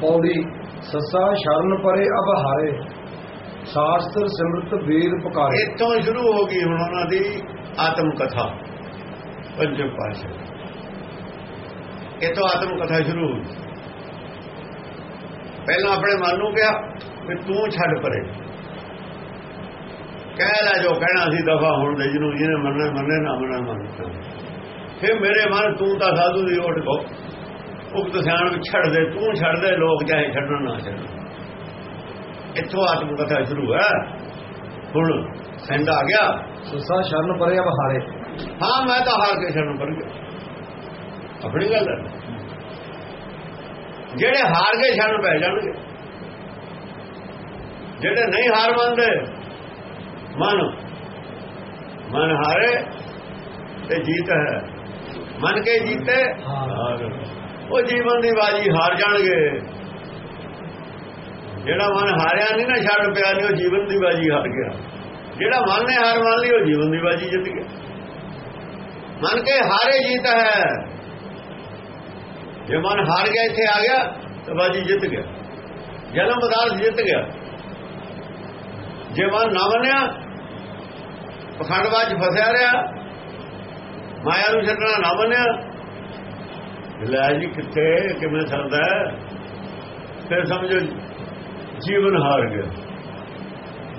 ਪੌੜੀ, ਸੱਸਾ ਸ਼ਰਨ ਪਰੇ ਅਬ ਸ਼ਾਸਤਰ ਸਿਮਰਤ ਵੇਦ ਪੁਕਾਰੇ। ਇੱਥੋਂ ਸ਼ੁਰੂ ਹੋ ਗਈ ਹੁਣ ਉਹਨਾਂ ਦੀ ਆਤਮ ਕਥਾ, ਪੰਜਮ ਪਾਸ਼ਾ ਇੱਥੋਂ ਆਤਮ ਕਥਾ ਸ਼ੁਰੂ ਪਹਿਲਾਂ ਆਪਣੇ ਮਨ ਨੂੰ ਕਿਹਾ ਵੀ ਤੂੰ ਛੱਡ ਪਰੇ। ਕਹਿ ਲੈ ਜੋ ਕਹਿਣਾ ਸੀ, ਦਫਾ ਹੁਣ ਦੇ ਜਿਹਨੂੰ ਜਿਹਨੇ ਮੰਨਣਾ, ਮੰਨੇ ਨਾ ਮੰਨਣਾ ਮੰਨਣਾ ਫਿਰ ਮੇਰੇ ਮਨ ਤੂੰ ਤਾਂ ਸਾਧੂ ਦੀ ਓਟ ਕੋ ਉਕਤ ਸਿਆਣ ਵਿੱਚ ਛੱਡ ਦੇ ਤੂੰ ਛੱਡ ਦੇ ਲੋਕ ਚਾਹੇ ਛੱਡਣ ਨਾ ਛੱਡਣ। ਇੱਥੋਂ ਆਤਮ ਕਥਾ ਸ਼ੁਰੂ ਹੈ। ਹੁਣ ਸੰਦ ਆ ਗਿਆ। ਸੱਸਾ ਸ਼ਰਨ ਪਰੇ ਅਬ ਹਾਰੇ ਹਾਂ ਮੈਂ ਤਾਂ ਹਾਰ ਕੇ ਛੱਡਣ ਪਰ ਗਿਆ ਆਪਣੀ ਗੱਲ ਹੈ। ਜਿਹੜੇ ਹਾਰ ਗਏ ਛੱਡ ਪੈ ਜਾਣਗੇ ਜਿਹੜੇ ਨਹੀਂ ਹਾਰ ਮੰਨਦੇ ਮਨ ਮਨ ਹਾਰੇ ਤੇ ਜੀਤ ਹੈ। ਮਨ ਕੇ ਜੀਤੇ ਹਾਰ ਉਹ ਜੀਵਨ ਦੀ ਬਾਜੀ ਹਾਰ ਜਾਣਗੇ। ਜਿਹੜਾ ਮਨ ਹਾਰਿਆ ਨਹੀਂ ਨਾ ਛੱਡ ਪਿਆ ਨਹੀਂ ਉਹ ਜੀਵਨ ਦੀ ਬਾਜੀ ਹਾਰ ਗਿਆ। ਜਿਹੜਾ ਮਨ ਨੇ ਹਾਰ ਮੰਨ ਲਈ, ਉਹ ਜੀਵਨ ਦੀ ਬਾਜੀ ਜਿੱਤ ਗਿਆ। ਮਨ ਕੇ ਹਾਰੇ ਜੀਤ ਹੈ। ਜੇ ਮਨ ਹਾਰ ਗਿਆ, ਇੱਥੇ ਆ ਗਿਆ, ਤਾਂ ਬਾਜੀ ਜਿੱਤ ਗਿਆ। ਜਨਮ ਪਦਾਰਥ ਜਿੱਤ ਗਿਆ। ਜੇ ਮਨ ਨਾ ਮੰਨਿਆ ਪਖੰਡਵਾਜ ਫਸਿਆ ਰਿਹਾ। ਮਾਇਆ ਨੂੰ ਛੱਡਣਾ ਨਾ ਮੰਨਿਆ ਲੈ ਜੀ ਕਿੱਥੇ? ਕਿਵੇਂ ਸਰਦਾ ਫਿਰ ਸਮਝੋ ਜੀਵਨ ਹਾਰ ਗਿਆ।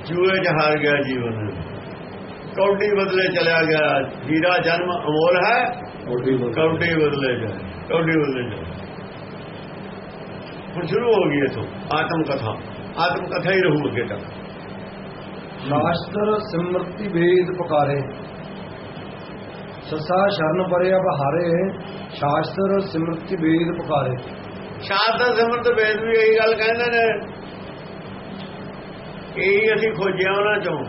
ਜੂਏ ਚ ਹਾਰ ਗਿਆ ਜੀਵਨ। ਕੌਡੀ ਬਦਲੇ ਚਲਿਆ ਗਿਆ। ਹੀਰਾ ਜਨਮ ਅਮੋਲ ਹੈ। ਕੌਡੀ ਬਦਲੇ। ਜਾ ਕੌਡੀ ਬਦਲੇ ਜਾ ਹੁਣ ਸ਼ੁਰੂ ਹੋ ਗਈ ਇਥੋਂ ਆਤਮ ਕਥਾ। ਆਤਮ ਕਥਾ ਹੀ ਰਹੂ ਅੱਗੇ ਤੱਕ। ਸ਼ਾਸਤਰ ਸਿਮਰਤੀ ਵੇਦ ਪੁਕਾਰੇ। ਸੱਸਾ ਸ਼ਰਨ ਪਰੇ ਅਬ ਸ਼ਾਸਤਰ ਸਿਮਰਤੀ ਵੇਦ ਪੁਕਾਰੇ। ਸ਼ਾਸਤਰ ਸਿਮਰਤ ਵੇਦ ਵੀ ਇਹੀ ਗੱਲ ਕਹਿੰਦੇ ਨੇ ਇਹੀ ਅਸੀਂ ਖੋਜਿਆ ਉਹਨਾਂ ਚੋਂ।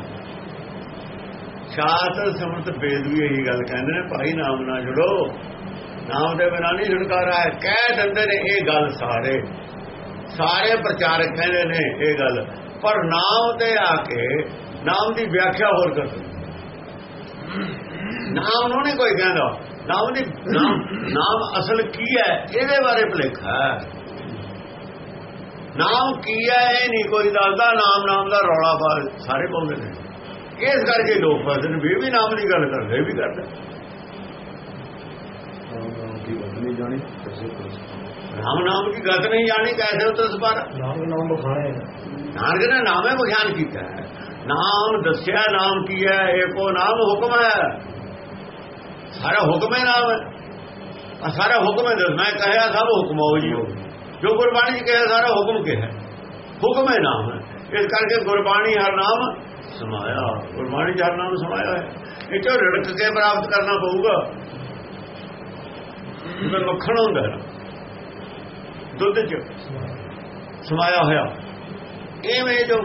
ਸ਼ਾਸਤਰ ਸਿਮਰਤ ਵੇਦ ਵੀ ਇਹੀ ਗੱਲ ਕਹਿੰਦੇ ਨੇ, ਭਾਈ ਨਾਮ ਨਾਲ ਜੁੜੋ। ਨਾਮ ਦੇ ਬਿਨਾਂ ਨਹੀਂ ਛੁਟਕਾਰਾ ਹੈ। ਕਹਿ ਦਿੰਦੇ ਨੇ ਇਹ ਗੱਲ ਸਾਰੇ। ਸਾਰੇ ਪ੍ਰਚਾਰਕ ਕਹਿੰਦੇ ਨੇ ਇਹ ਗੱਲ। ਪਰ ਨਾਮ ਤੇ ਆ ਕੇ ਨਾਮ ਦੀ ਵਿਆਖਿਆ ਹੋਰ ਕਰਦੇ ਨਾਮ ਨੂੰ ਨਹੀਂ ਕੋਈ ਕਹਿੰਦਾ। ਨਾਮ ਦੀ ਨਾਮ ਅਸਲ ਕੀ ਹੈ? ਇਹਦੇ ਬਾਰੇ ਭਲੇਖਾ ਨਾਮ ਕੀ ਹੈ? ਇਹ ਨਹੀਂ ਕੋਈ ਦੱਸਦਾ। ਨਾਮ ਨਾਮ ਦਾ ਰੌਲਾ ਪਾ ਸਾਰੇ ਪਾਉਂਦੇ ਨੇ। ਇਸ ਕਰਕੇ ਲੋਕ ਫਸਦੇ ਨੇ। ਵੀ ਨਾਮ ਦੀ ਗੱਲ ਕਰਦੇ ਇਹ ਵੀ ਕਰਦੇ। ਨਾਮ ਨਾਮ ਦੀ ਗੱਲ ਨਹੀਂ ਜਾਣੀ ਕੈਸੇ ਹੋ ਤਸ ਪਰ ਨਾਮ ਨਾਮ ਬਖਾਣੇ ਨਾਨਕ ਨੇ ਨਾਮੇ ਵਿਖਿਆਨ ਕੀਤਾ ਹੈ। ਨਾਮ ਦੱਸਿਆ ਨਾਮ ਕੀ ਹੈ? ਏਕੋ ਨਾਮ ਹੁਕਮ ਹੈ। ਸਾਰਾ ਹੁਕਮ ਹੈ ਨਾਮ ਹੈ ਸਾਰਾ ਹੁਕਮ ਹੈ ਮੈਂ ਕਹਿਆ, ਸਭ ਹੁਕਮ ਹੋ ਜੀ ਜੋ ਗੁਰਬਾਣੀ ਚ ਕਿਹਾ, ਸਾਰਾ ਹੁਕਮ ਕਿਹਾ। ਹੁਕਮ ਹੈ ਨਾਮ। ਹੈ ਇਸ ਕਰਕੇ ਗੁਰਬਾਣੀ ਹਰ ਨਾਮ ਸਮਾਇਆ। ਗੁਰਬਾਣੀ 'ਚ ਹਰ ਨਾਮ ਸਮਾਇਆ ਹੈ। ਇਹ ਚੋਂ ਰੜਕ ਕੇ ਪ੍ਰਾਪਤ ਕਰਨਾ ਪਊਗਾ। ਜਿਵੇਂ ਮੱਖਣ ਹੁੰਦਾ ਦੁੱਧ 'ਚ ਸਮਾਇਆ ਹੋਇਆ। ਐਵੇਂ ਜੋ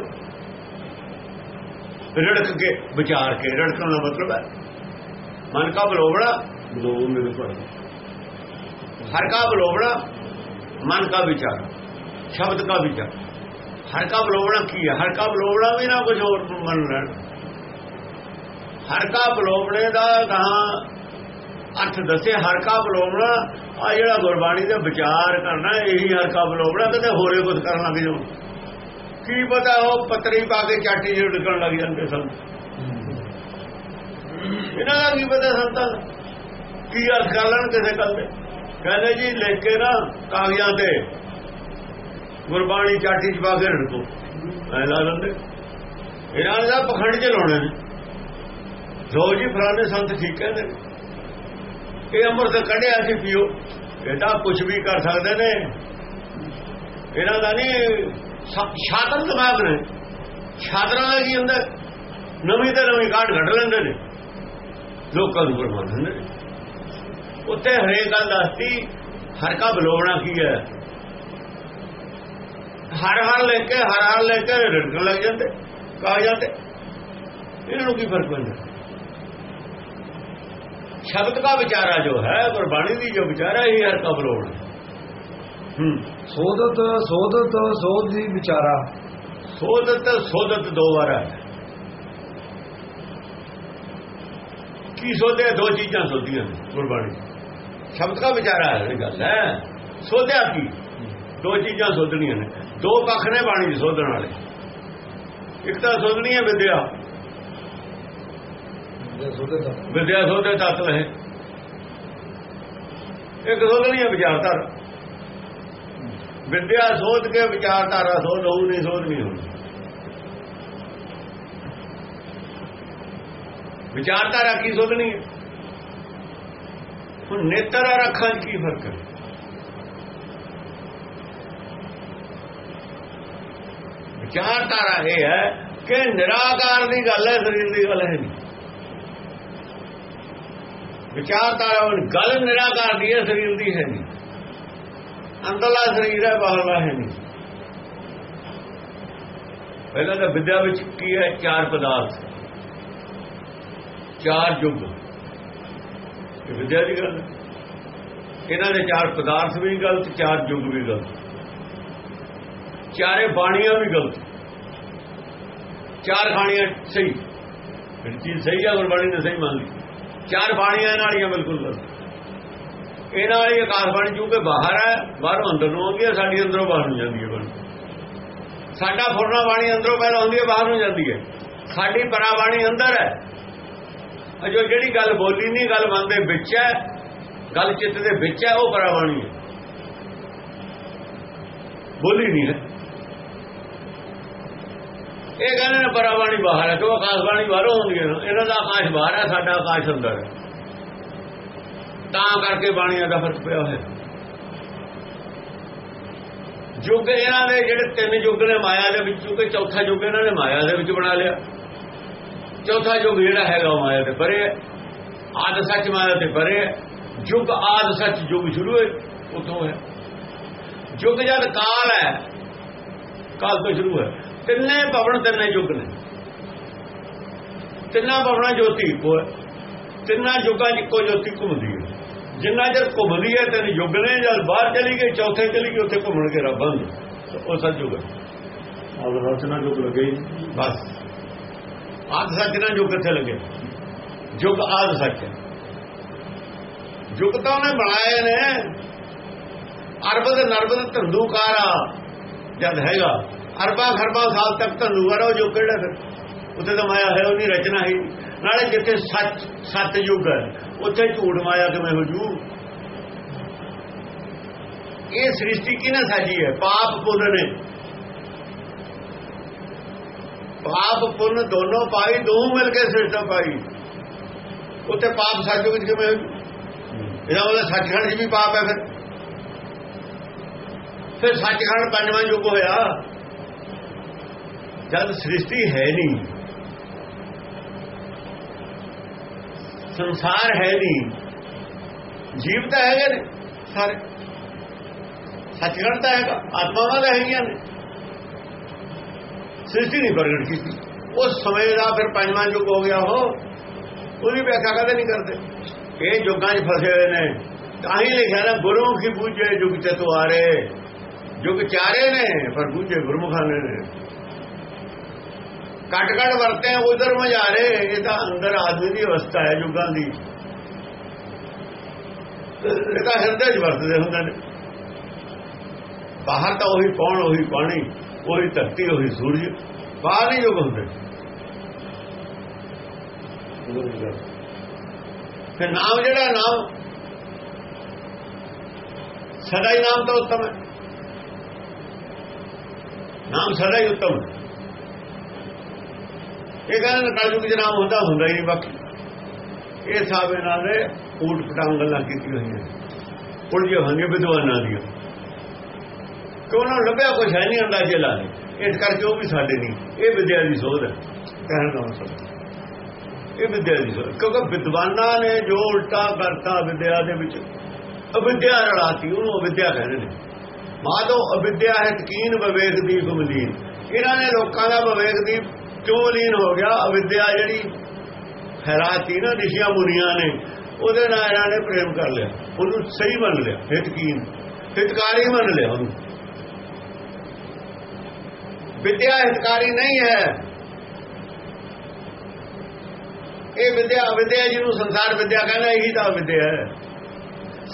ਰੜਕ ਕੇ, ਵਿਚਾਰ ਕੇ, ਰੜਕਣ ਦਾ ਮਤਲਬ ਹੈ। ਮਨ ਕਾ ਬਲੋਵੜਾ ਦੋ ਮੇਰੇ ਪਰ ਹਰ ਕਾ ਬਲੋਵੜਾ ਮਨ ਕਾ ਵਿਚਾਰ। ਸ਼ਬਦ ਕਾ ਵਿਚਾਰ। ਹਰ ਕਾ ਬਲੋਵੜਾ ਕੀ ਹੈ? ਹਰ ਕਾ ਬਲੋਵੜਾ ਵੀ ਨਾ ਕੁਝ ਹੋਰ ਮੰਨ ਲੈਣ। ਹਰ ਕਾ ਬਲੋਵੜੇ ਦਾ ਕਹਾ ਅਰਥ ਦੱਸੇ। ਹਰ ਕਾ ਬਲੋਵੜਾ ਆ ਜਿਹੜਾ ਗੁਰਬਾਣੀ ਦਾ ਵਿਚਾਰ ਕਰਨਾ ਇਹੀ ਹਰ ਕਾ ਬਲੋਵੜਾ ਕਿਤੇ ਹੋਰੇ ਕੁਝ ਕਰਨ ਲੱਗ ਜਾਓ। ਕੀ ਪਤਾ ਉਹ ਪਤਰੀ ਪਾ ਕੇ ਚਾਟੀ ਜਿਹੀ ਡਿੱਗਣ ਲੱਗ ਜਾਂਦੇ ਸਨ। ਇਹਨਾਂ ਦਾ ਕੀ ਪਤਾ ਸੰਤਾਂ? ਦਾ? ਕੀ ਅਰਥ ਕਰ ਲੈਣ ਕਿਸੇ ਗੱਲ ਦੇ ਕਹਿੰਦੇ ਜੀ, ਲਿਖ ਕੇ ਨਾ ਕਾਗਜ਼ਾਂ ਤੇ ਗੁਰਬਾਣੀ ਚਾਟੀ ਚ ਪਾ ਕੇ ਰੜਕੋ ਐ ਲਾ ਦਿੰਦੇ ਇਹਨਾਂ ਦਾ ਪਖੰਡ ਚ ਲਾਉਣੇ ਨੇ। ਜੋ ਜੀ, ਫਲਾਣੇ ਸੰਤ ਠੀਕ ਕਹਿੰਦੇ। ਇਹ ਅੰਮ੍ਰਿਤ ਕੱਢਿਆ ਸੀ ਪੀਓ। ਇਹ ਤਾਂ ਕੁਝ ਵੀ ਕਰ ਸਕਦੇ ਨੇ। ਇਹਨਾਂ ਦਾ ਨਹੀਂ ਸ਼ਾਤਰ ਦਿਮਾਗ ਨੇ। ਸ਼ਾਤਰਾਂ ਦਾ ਕੀ ਹੁੰਦਾ? ਨਵੀਂ ਤੇ ਨਵੀਂ ਕਾਢ ਘੜ ਲੈਂਦੇ ਨੇ। ਲੋਕਾਂ ਨੂੰ ਗੁਰਬਾਨ ਦਿੰਦੇ ਨੇ। ਉੱਤੇ ਹਰੇਕ ਗੱਲ ਦੱਸਤੀ ਹਰ ਕਾ ਬਲੋਵਣਾ ਕੀ ਹੈ? ਹਰ ਹਰ ਲੈ ਕੇ ਹਰ ਹਰ ਲੈ ਕੇ ਰੜਕਣ ਲੱਗ ਜਾਂਦੇ ਕਾਗਜ਼ਾਂ ਤੇ ਇਹਨਾਂ ਨੂੰ ਕੀ ਫ਼ਰਕ ਪੈਂਦਾ? ਸ਼ਬਦ ਦਾ ਵਿਚਾਰਾ ਜੋ ਹੈ ਗੁਰਬਾਣੀ ਦੀ ਜੋ ਵਿਚਾਰਾ ਹੀ ਹਰ ਕਾ ਬਲੋਵਣਾ ਹੂੰ। ਸੋਧਤ ਸੋਧਤ ਸੋਧ ਦੀ ਵਿਚਾਰਾ। ਸੋਧਤ ਸੋਧਤ ਦੋ ਵਾਰ ਹੈ। ਕੀ ਸੋਧਿਆ ਦੋ ਚੀਜ਼ਾਂ ਸੋਧੀਆਂ ਨੇ ਗੁਰਬਾਣੀ। ਸ਼ਬਦ ਦਾ ਵਿਚਾਰਾ ਹੈ ਗੱਲ ਹੈ ਸੋਧਿਆ ਕੀ? ਦੋ ਚੀਜ਼ਾਂ ਸੋਧਣੀਆਂ ਨੇ। ਦੋ ਪੱਖ ਨੇ ਬਾਣੀ ਦੀ ਸੋਧਣ ਵਾਲੇ। ਇੱਕ ਤਾਂ ਸੋਧਣੀ ਹੈ ਵਿਦਿਆ। ਜੇ ਸੋਧੇ ਤਾਂ ਵਿਦਿਆ ਸੋਧੇ ਤਤ ਲਹੇ ਇੱਕ ਸੋਧਣੀ ਹੈ ਵਿਚਾਰਧਾਰਾ। ਵਿਦਿਆ ਸੋਧ ਕੇ ਵਿਚਾਰਧਾਰਾ ਸੋਧ ਹੋਊ ਨਹੀਂ ਸੋਧ ਨਹੀਂ ਹੋਣੀ ਵਿਚਾਰਧਾਰਾ ਕੀ ਸੋਧਣੀ ਹੈ? ਹੁਣ ਨੇਤਰ ਔਰ ਅੱਖਾਂ 'ਚ ਕੀ ਫ਼ਰਕ ਹੈ? ਵਿਚਾਰਧਾਰਾ ਇਹ ਹੈ ਕਿ ਨਿਰਾਕਾਰ ਦੀ ਗੱਲ ਹੈ, ਸਰੀਰ ਦੀ ਗੱਲ ਹੈ ਨਹੀਂ। ਵਿਚਾਰਧਾਰਾ ਉਹ ਗੱਲ ਨਿਰਾਕਾਰ ਦੀ ਹੈ, ਸਰੀਰ ਦੀ ਹੈ ਨਹੀਂ। ਅੰਦਰਲਾ ਸਰੀਰ ਹੈ, ਬਾਹਰਲਾ ਹੈ ਨਹੀਂ। ਪਹਿਲਾਂ ਤਾਂ ਵਿਦਿਆ ਵਿੱਚ ਕੀ ਹੈ? ਚਾਰ ਪਦਾਰਥ। ਚਾਰ ਯੁੱਗ ਇਹ ਵਿਦਿਆ ਦੀ ਗੱਲ ਹੈ। ਇਹਨਾਂ ਦੇ ਚਾਰ ਪਦਾਰਥ ਵੀ ਗਲਤ, ਚਾਰ ਯੁੱਗ ਵੀ ਗਲਤ। ਚਾਰੇ ਬਾਣੀਆਂ ਵੀ ਗਲਤ। ਚਾਰ ਬਾਣੀਆਂ ਸਹੀ। ਜਿਹੜੀ ਚੀਜ਼ ਸਹੀ ਹੈ ਗੁਰਬਾਣੀ ਨੇ ਸਹੀ ਮੰਨ ਲਈ। ਚਾਰ ਬਾਣੀਆਂ ਇਹਨਾਂ ਵਾਲੀਆਂ ਬਿਲਕੁਲ ਗਲਤ। ਇਹਨਾਂ ਵਾਲੀ ਆਕਾਸ਼ ਬਾਣੀ ਜੋ ਕਿ ਬਾਹਰ ਹੈ, ਬਾਹਰੋਂ ਅੰਦਰ ਨੂੰ ਆਉਂਦੀ ਹੈ, ਸਾਡੀ ਅੰਦਰੋਂ ਬਾਹਰ ਨੂੰ ਜਾਂਦੀ ਹੈ ਬਾਣੀ। ਸਾਡਾ ਫੁਰਨਾ ਬਾਣੀ ਅੰਦਰੋਂ ਪਹਿਲਾਂ ਆਉਂਦੀ ਹੈ, ਬਾਹਰ ਨੂੰ ਜਾਂਦੀ ਹੈ। ਸਾਡੀ ਪਰਾ ਬਾਣੀ ਅੰਦਰ ਹੈ। ਅਜੋ ਜਿਹੜੀ ਗੱਲ ਬੋਲੀ ਨਹੀਂ, ਗੱਲ ਮਨ ਦੇ ਵਿੱਚ ਹੈ, ਗੱਲ ਚਿੱਤ ਦੇ ਵਿੱਚ ਹੈ, ਉਹ ਪਰਾ ਬਾਣੀ ਹੈ। ਬੋਲੀ ਨਹੀਂ ਹੈ। ਇਹ ਕਹਿੰਦੇ ਨੇ ਪਰਾ ਬਾਣੀ ਬਾਹਰ ਹੈ ਕਿਉਂ ਆਕਾਸ਼ ਬਾਣੀ ਬਾਹਰੋਂ ਆਉਂਦੀ ਹੈ। ਇਹਨਾਂ ਦਾ ਆਕਾਸ਼ ਬਾਹਰ ਹੈ, ਸਾਡਾ ਆਕਾਸ਼ ਅੰਦਰ ਹੈ। ਤਾਂ ਕਰਕੇ ਬਾਣੀਆਂ ਦਾ ਫ਼ਰਕ ਪਿਆ ਹੋਇਆ। ਯੁੱਗ ਇਹਨਾਂ ਦੇ ਜਿਹੜੇ ਤਿੰਨ ਯੁੱਗ ਨੇ ਮਾਇਆ ਦੇ ਵਿੱਚ ਕਿ ਚੌਥਾ ਯੁੱਗ ਇਹਨਾਂ ਨੇ ਮਾਇਆ ਦੇ ਵਿੱਚ ਬਣਾ ਲਿਆ। ਚੌਥਾ ਯੁੱਗ ਜਿਹੜਾ ਹੈਗਾ ਉਹ ਮਾਇਆ ਦੇ ਪਰੇ ਆਦ ਸੱਚ ਮਾਇਆ ਤੇ ਪਰੇ ਯੁੱਗ ਆਦ ਸੱਚ ਯੁੱਗ ਸ਼ੁਰੂ ਹੈ ਉਤੋਂ ਹੈ। ਯੁੱਗ ਜਦ ਕਾਲ ਹੈ ਕਾਲ ਤੋਂ ਸ਼ੁਰੂ ਹੈ। ਤਿੰਨੇ ਭਵਨ ਤਿੰਨੇ ਯੁੱਗ ਨੇ। ਤਿੰਨਾਂ ਭਵਨਾਂ ਜੋਤੀ ਹੈ। ਤਿੰਨਾਂ ਯੁੱਗਾਂ 'ਚ ਇੱਕੋ ਜੋਤੀ ਘੁੰਮਦੀ ਹੈ। ਜਿੰਨਾ ਚਿਰ ਘੁੰਮਦੀ ਹੈ ਤਿੰਨ ਯੁੱਗ ਨੇ। ਜਦ ਬਾਹਰ ਚਲੀ ਗਈ ਚੌਥੇ ਚਲੀ ਗਈ ਉੱਥੇ ਘੁੰਮਣ ਕੇ ਰੱਬ ਬੰਦ। ਉਹ ਸੱਚ ਹੈ। ਆਪ ਰਚਨਾ ਜੋ ਲੱਗੇ ਬਸ। ਆਦ ਸੱਚ ਨਾਲ ਜੋ ਕਿੱਥੇ ਲੱਗੇ? ਯੁੱਗ ਆਦ ਸੱਚ। ਹੈ ਯੁੱਗ ਤਾਂ ਉਹਨੇ ਬਣਾਏ ਨੇ। ਅਰਬਦ ਨਰਬਦ ਧੰਦੂਕਾਰਾ ਜਦ ਹੈਗਾ। ਅਰਬਾਂ ਖਰਬਾਂ ਸਾਲ ਤੱਕ ਧੰਦੂਕਾਰਾ ਉਹ ਜੋ ਕਿਹੜਾ ਫਿਰ? ਉੱਥੇ ਤਾਂ ਮਾਇਆ ਹੈ, ਉਹਦੀ ਰਚਨਾ ਹੈ। ਨਾਲੇ ਜਿੱਥੇ ਸੱਚ, ਸੱਤ ਯੁੱਗ ਹੈ, ਉੱਥੇ ਝੂਠ ਮਾਇਆ ਕਿਵੇਂ ਹੋ ਜੂ? ਇਹ ਸ੍ਰਿਸ਼ਟੀ ਕਿਹਨੇ ਸਾਜੀ ਹੈ? ਪਾਪ ਪੁੰਨ ਨੇ। ਪਾਪ ਪੁੰਨ ਦੋਨੋਂ ਪਾਈ ਦੋ ਮਿਲ ਕੇ ਸ੍ਰਿਸ਼ਟੀ ਪਾਈ। ਉੱਥੇ ਪਾਪ ਸੱਚ ਵਿੱਚ ਕਿਵੇਂ ਹੋ ਇਹਦਾ ਮਤਲਬ ਸੱਚਖੰਡ 'ਚ ਵੀ ਪਾਪ ਹੈ ਫਿਰ। ਫਿਰ ਸੱਚਖੰਡ ਪੰਜਵਾਂ ਯੁੱਗ ਹੋਇਆ। ਜਦ ਸ੍ਰਿਸ਼ਟੀ ਹੈ ਨਹੀਂ, ਸੰਸਾਰ ਹੈ ਨਹੀਂ, ਜੀਵ ਤਾਂ ਹੈਗੇ ਨੇ ਸਾਰੇ। ਸੱਚਖੰਡ ਤਾਂ ਹੈਗਾ, ਆਤਮਾਵਾਂ ਤਾਂ ਹੈਗੀਆਂ ਨੇ। ਸ੍ਰਿਸ਼ਟੀ ਨਹੀਂ ਪ੍ਰਗਟ ਕੀਤੀ ਉਸ ਸਮੇਂ ਦਾ ਫਿਰ ਪੰਜਵਾਂ ਯੁੱਗ ਹੋ ਗਿਆ ਉਹ ਉਹਦੀ ਵਿਆਖਿਆ ਕਦੇ ਨਹੀਂ ਕਰਦੇ ਇਹ ਯੁੱਗਾਂ 'ਚ ਫਸੇ ਹੋਏ ਨੇ ਤਾਂ ਹੀ ਲਿਖਿਆ ਨਾ ਗੁਰੂ ਕੀ ਪੂਜੇ ਯੁੱਗ ਚਤੁਆਰੇ ਯੁੱਗ ਚਾਰੇ ਨੇ ਪਰ ਪੂਜੇ ਗੁਰਮੁਖਾਨੇ ਨੇ ਕਟ ਕਟ ਵਰਤੇ ਉਧਰ ਮਝਾਰੇ ਇਹ ਤਾਂ ਅੰਦਰ ਆਦਮੀ ਦੀ ਅਵਸਥਾ ਹੈ ਯੁੱਗਾਂ ਦੀ ਇਹ ਤਾਂ ਹਿਰਦੇ 'ਚ ਵਰਤਦੇ ਹੁੰਦੇ ਨੇ ਬਾਹਰ ਤਾਂ ਉਹੀ ਕੌਣ ਉਹੀ ਪਾਣੀ ਉਹੀ ਧਰਤੀ ਉਹੀ ਸੂਰਜ, ਬਾਹਰ ਨਹੀਂ ਯੁੱਗ ਹੁੰਦੇ ਫਿਰ ਨਾਮ ਜਿਹੜਾ ਨਾਮ, ਸਦਾ ਹੀ ਨਾਮ ਤਾਂ ਉੱਤਮ ਹੈ। ਨਾਮ ਸਦਾ ਹੀ ਉੱਤਮ ਹੈ। ਇਹ ਕਹਿੰਦੇ ਕਾਲਯੁਗ ਚ ਨਾਮ ਹੁੰਦਾ ਹੁੰਦਾ ਹੀ ਨਹੀਂ ਬਾਕੀ। ਇਹ ਸਾਬ ਇਹਨਾਂ ਨੇ ਊਟ ਪਟਾਂਗ ਗੱਲਾਂ ਕੀਤੀਆਂ ਹੋਈਆਂ ਉਲਝੇ ਹੋਈਆਂ ਵਿਦਵਾਨਾਂ ਦੀਆਂ। ਕਿ ਉਹਨਾਂ ਨੂੰ ਲੱਭਿਆ ਕੁਝ ਹੈ ਨਹੀਂ ਅੰਦਾਜ਼ੇ ਲਾ ਲਏ ਇਸ ਕਰਕੇ ਉਹ ਵੀ ਸਾਡੇ ਨਹੀਂ। ਇਹ ਵਿਦਿਆ ਦੀ ਸੋਧ ਹੈ। ਕਹਿਣ ਦਾ ਮਤਲਬ। ਇਹ ਵਿਦਿਆ ਦੀ ਸੋਧ। ਕਿਉਂਕਿ ਵਿਦਵਾਨਾਂ ਨੇ ਜੋ ਉਲਟਾ ਕਰਤਾ ਵਿਦਿਆ ਦੇ ਵਿੱਚ, ਅਵਿਦਿਆ ਰਲਾਤੀ, ਉਹਨੂੰ ਅਵਿਦਿਆ ਕਹਿੰਦੇ ਨੇ। ਮਾਦੋ ਅਵਿਦਿਆ ਹੈ ਤਕੀਨ ਵਿਵੇਕ ਦੀ ਗੁਮਲੀਨ ਇਹਨਾਂ ਨੇ ਲੋਕਾਂ ਦਾ ਵਿਵੇਕ ਦੀ ਕਿਉਂ ਲੀਨ ਹੋ ਗਿਆ। ਅਵਿਦਿਆ ਜਿਹੜੀ ਹੈਰਾਤੀ ਨਾ, ਰਿਸ਼ੀਆਂ ਮੁਨੀਆਂ ਨੇ, ਉਹਦੇ ਨਾਲ ਇਹਨਾਂ ਨੇ ਪ੍ਰੇਮ ਕਰ ਲਿਆ। ਉਹਨੂੰ ਸਹੀ ਮੰਨ ਲਿਆ। ਹਿਤਕੀਨ ਹਿਤਕਾਰੀ ਮੰਨ ਲਿਆ ਉਹਨੂੰ। ਵਿਦਿਆ ਹਿਤਕਾਰੀ ਨਹੀਂ ਹੈ। ਇਹ ਵਿਦਿਆ ਵਿਦਿਆ ਜਿਹਨੂੰ ਸੰਸਾਰ ਵਿਦਿਆ ਕਹਿੰਦਾ, ਇਹੀ ਤਾਂ ਵਿਦਿਆ ਹੈ।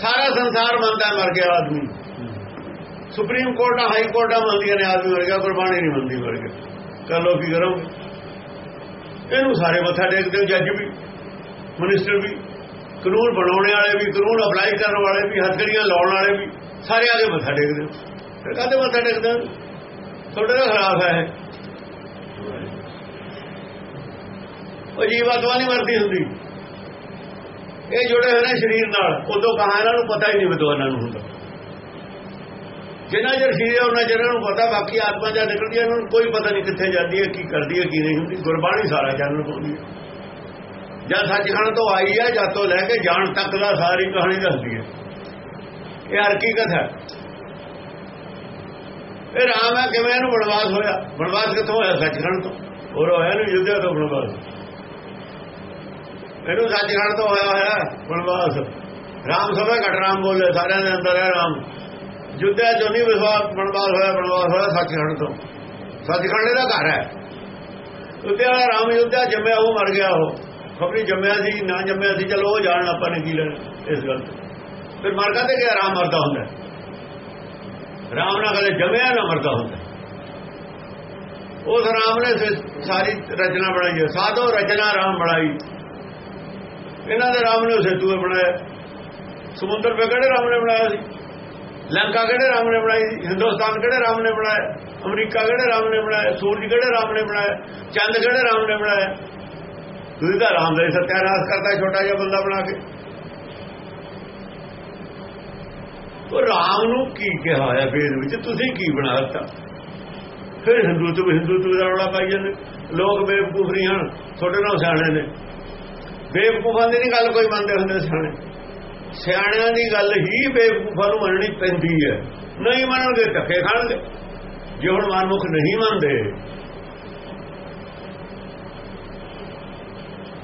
ਸਾਰਾ ਸੰਸਾਰ ਮੰਨਦਾ ਮਰ ਗਿਆ ਆਦਮੀ। ਸੁਪਰੀਮ ਕੋਰਟਾਂ, ਹਾਈ ਕੋਰਟਾਂ ਮੰਨਦੀਆਂ ਨੇ, ਆਦਮੀ ਵਰਗਾ ਗੁਰਬਾਣੀ ਨਹੀਂ ਮੰਨਦੀ ਵਰਗੇ ਕਰ ਲੋ ਕੀ ਕਰੋਗੇ? ਇਹਨੂੰ ਸਾਰੇ ਮੱਥਾ ਟੇਕਦੇ ਹੋ ਜੱਜ ਵੀ, ਮਿਨਿਸਟਰ ਵੀ, ਕਾਨੂੰਨ ਬਣਾਉਣੇ ਵਾਲੇ ਵੀ, ਕਾਨੂੰਨ ਅਪਲਾਈ ਕਰਨ ਵਾਲੇ ਵੀ ਹੱਥਕੜੀਆਂ ਲਾਉਣ ਵਾਲੇ ਵੀ ਸਾਰੇ ਆਗੇ ਮੱਥਾ ਟੇਕਦੇ ਹੋ ਫਿਰ ਮੱਥਾ ਟੇਕਦੇ ਤੁਹਾਡੇ ਦਾ ਖਰਾਬ ਹੈ ਉਹ ਜੀਵਾਤਮਾ ਨਹੀਂ ਮਰਦੀ ਹੁੰਦੀ। ਇਹ ਜੁੜੇ ਹੋਏ ਨੇ ਸਰੀਰ ਨਾਲ। ਉਦੋਂ ਕਹਾ ਇਹਨਾਂ ਨੂੰ ਪਤਾ ਹੀ ਨਹੀਂ ਵਿਦਵਾਨਾਂ ਨੂੰ ਹੁੰਦਾ। ਜਿੰਨਾ ਚਿਰ ਸਰੀਰ ਹੈ ਉਹਨਾਂ ਚਿਰ ਨੂੰ ਪਤਾ। ਬਾਕੀ ਆਤਮਾ ਜਾਂ ਨਿਕਲਦੀ ਹੈ ਇਹਨਾਂ ਨੂੰ ਕੋਈ ਪਤਾ ਨਹੀਂ ਕਿੱਥੇ ਜਾਂਦੀ ਹੈ, ਕੀ ਕਰਦੀ ਹੈ, ਕੀ ਨਹੀਂ ਹੁੰਦੀ। ਗੁਰਬਾਣੀ ਸਾਰਾ ਜਾਣਨ ਪਾਉਂਦੀ ਹੈ। ਜਾਂ ਸੱਚਖੰਡ ਤੋਂ ਆਈ ਹੈ ਜਦ ਤੋਂ ਲੈ ਕੇ ਜਾਣ ਤੱਕ ਦਾ ਸਾਰੀ ਕਹਾਣੀ ਦੱਸਦੀ ਹੈ। ਇਹ ਹਕੀਕਤ ਹੈ? ਇਹ ਰਾਮ ਹੈ ਕਿਵੇਂ ਇਹਨੂੰ ਬਨਵਾਸ ਹੋਇਆ? ਬਨਵਾਸ ਕਿੱਥੋਂ ਹੋਇਆ? ਸੱਚਖੰਡ ਤੋਂ। ਹੋਰ ਹੋਇਆ ਨਹੀਂ ਯੁੱਧਿਆ ਤੋਂ ਬਨਵਾਸ ਇਹਨੂੰ ਸੱਚਖੰਡ ਤੋਂ ਹੋਇਆ ਹੋਇਆ ਬਨਵਾਸ ਰਾਮ ਸਭਾ ਘਟ ਰਾਮ ਬੋਲੇ, ਸਾਰਿਆਂ ਦੇ ਅੰਦਰ ਹੈ ਰਾਮ। ਯੁੱਧਿਆ ਜੋ ਨਹੀਂ ਵਿਸ਼ਵਾਸ ਬਨਵਾਸ ਹੋਇਆ ਬਨਵਾਸ ਹੋਇਆ ਸੱਚਖੰਡ ਤੋਂ। ਸੱਚਖੰਡ ਦਾ ਘਰ ਹੈ। ਉੱਤੇ ਵਾਲਾ ਰਾਮ ਯੁੱਧਿਆ ਜੰਮਿਆ, ਉਹ ਮਰ ਗਿਆ ਉਹ। ਖਬਰੀ ਜੰਮਿਆ ਸੀ, ਨਾ ਜੰਮਿਆ ਸੀ, ਚਲੋ ਉਹ ਜਾਣ, ਆਪਾਂ ਨੇ ਕੀ ਲੈਣਾ ਇਸ ਗੱਲ ਤੋਂ। ਫਿਰ ਮਰ ਤੇ ਕਿ ਆਰਾਮ ਮਰਦਾ ਹੁੰਦਾ। ਰਾਮ ਨਾਲ ਕਦੇ ਜੰਮਿਆ ਨਾ ਮਰਦਾ ਹੁੰਦਾ। ਉਸ ਰਾਮ ਨੇ ਸਾਰੀ ਰਚਨਾ ਬਣਾਈ ਹੈ। ਸਾਧੋ ਰਚਨਾ ਰਾਮ ਬਣਾਈ। ਇਹਨਾਂ ਦੇ ਰਾਮ ਨੇ ਸੇਤੂ ਬਣਾਇਆ। ਸਮੁੰਦਰ ਪੇ ਕਿਹੜੇ ਰਾਮ ਨੇ ਬਣਾਇਆ ਸੀ? ਲੰਕਾ ਕਿਹੜੇ ਰਾਮ ਨੇ ਬਣਾਈ ਸੀ? ਹਿੰਦੁਸਤਾਨ ਕਿਹੜੇ ਰਾਮ ਨੇ ਬਣਾਇਆ? ਅਮਰੀਕਾ ਕਿਹੜੇ ਰਾਮ ਨੇ ਬਣਾਇਆ? ਸੂਰਜ ਕਿਹੜੇ ਰਾਮ ਨੇ ਬਣਾਇਆ? ਚੰਦ ਕਿਹੜੇ ਰਾਮ ਨੇ ਬਣਾਇਆ? ਤੁਸੀਂ ਤਾਂ ਰਾਮ ਦਾ ਸਤਿਆਨਾਸ਼ ਕਰਦਾ ਛੋਟਾ ਜਿਹਾ ਬੰਦਾ ਬਣਾ ਕੇ। ਉਹ ਰਾਮ ਨੂੰ ਕੀ ਕਿਹਾ ਹੋਇਆ ਵੇਦ ਵਿੱਚ? ਤੁਸੀਂ ਕੀ ਬਣਾ ਦਿੱਤਾ? ਫਿਰ ਹਿੰਦੂਤਵ ਹਿੰਦੂਤਵ ਦਾ ਰੌਲਾ ਪਾਈ ਜਾਂਦੇ। ਲੋਕ ਬੇਵਕੂਫ ਨਹੀਂ ਹਨ, ਤੁਹਾਡੇ ਨਾਲ ਸਿਆਣੇ ਨੇ। ਬੇਵਕੂਫਾਂ ਦੀ ਨਹੀਂ ਗੱਲ ਕੋਈ ਮੰਨਦੇ ਹੁੰਦੇ ਸਿਆਣੇ। ਸਿਆਣਿਆਂ ਦੀ ਗੱਲ ਹੀ ਬੇਵਕੂਫਾਂ ਨੂੰ ਮੰਨਣੀ ਪੈਂਦੀ ਹੈ। ਨਹੀਂ ਮੰਨਣਗੇ ਧੱਕੇ ਖਾਣਗੇ। ਜੇ ਹੁਣ ਮਨਮੁਖ ਨਹੀਂ ਮੰਨਦੇ,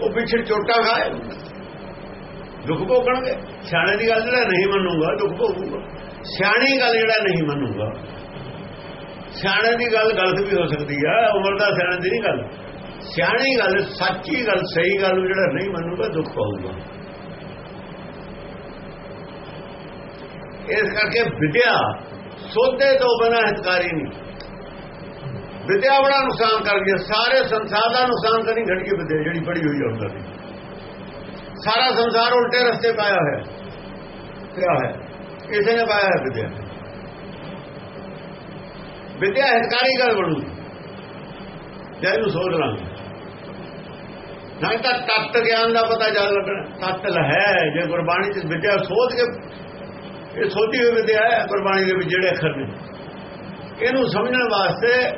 ਉਹ ਪਿੱਛੇ ਚੋਟਾ ਖਾਏ। ਦੁੱਖ ਭੋਗਣਗੇ? ਸਿਆਣੇ ਦੀ ਗੱਲ ਜਿਹੜਾ ਨਹੀਂ ਮੰਨੂਗਾ, ਦੁੱਖ ਭੋਗੂਗਾ। ਸਿਆਣੀ ਗੱਲ ਜਿਹੜਾ ਨਹੀਂ ਮੰਨੂਗਾ। ਸਿਆਣੇ ਦੀ ਗੱਲ ਗਲਤ ਵੀ ਹੋ ਸਕਦੀ ਹੈ ਉਮਰ ਦਾ ਸਿਆਣੇ ਦੀ ਨਹੀਂ ਗੱਲ। ਸਿਆਣੀ ਗੱਲ, ਸੱਚੀ ਗੱਲ, ਸਹੀ ਗੱਲ ਜਿਹੜਾ ਨਹੀਂ ਮੰਨੂਗਾ, ਦੁੱਖ ਪਾਊਗਾ ਇਸ ਕਰਕੇ ਵਿਦਿਆ ਸੋਧੇ ਤੋਂ ਬਿਨਾਂ ਹਿਤਕਾਰੀ ਨਹੀਂ। ਵਿਦਿਆ ਬੜਾ ਨੁਕਸਾਨ ਕਰਦੀ ਹੈ ਸਾਰੇ ਸੰਸਾਰ ਦਾ ਨੁਕਸਾਨ ਤਾਂ ਕਰੀ ਘੜੀ ਵਿਦਿਆ ਜਿਹੜੀ ਪੜੀ ਹੋਈ ਹੈ ਉਹਨਾਂ ਦੀ। ਸਾਰਾ ਸੰਸਾਰ ਉਲਟੇ ਰਸਤੇ ਪਾਇਆ ਹੋਇਆ। ਕਿਆ ਹੈ ਕਿਸੇ ਨੇ ਪਾਇਆ ਹੈ ਵਿਦਿਆ। ਵਿਦਿਆ ਹਿਤਕਾਰੀ ਗੱਲ ਬਣੂ। ਜੇ ਇਹਨੂੰ ਸੋਚ ਲਾਂਗੇ। ਨਾ ਤਾਂ ਤਤ ਗਿਆਨ ਦਾ ਪਤਾ ਚੱਲ ਲੱਗਣਾ। ਤਤ ਲਹਿ ਜੇ ਗੁਰਬਾਣੀ ਚ ਵਿਦਿਆ ਸੋਧ ਕੇ ਇਹ ਸੋਧੀ ਹੋਈ ਵਿਦਿਆ ਹੈ, ਗੁਰਬਾਣੀ ਦੇ ਵਿੱਚ ਜਿਹੜੇ ਅੱਖਰ ਨੇ। ਇਹਨੂੰ ਸਮਝਣ ਵਾਸਤੇ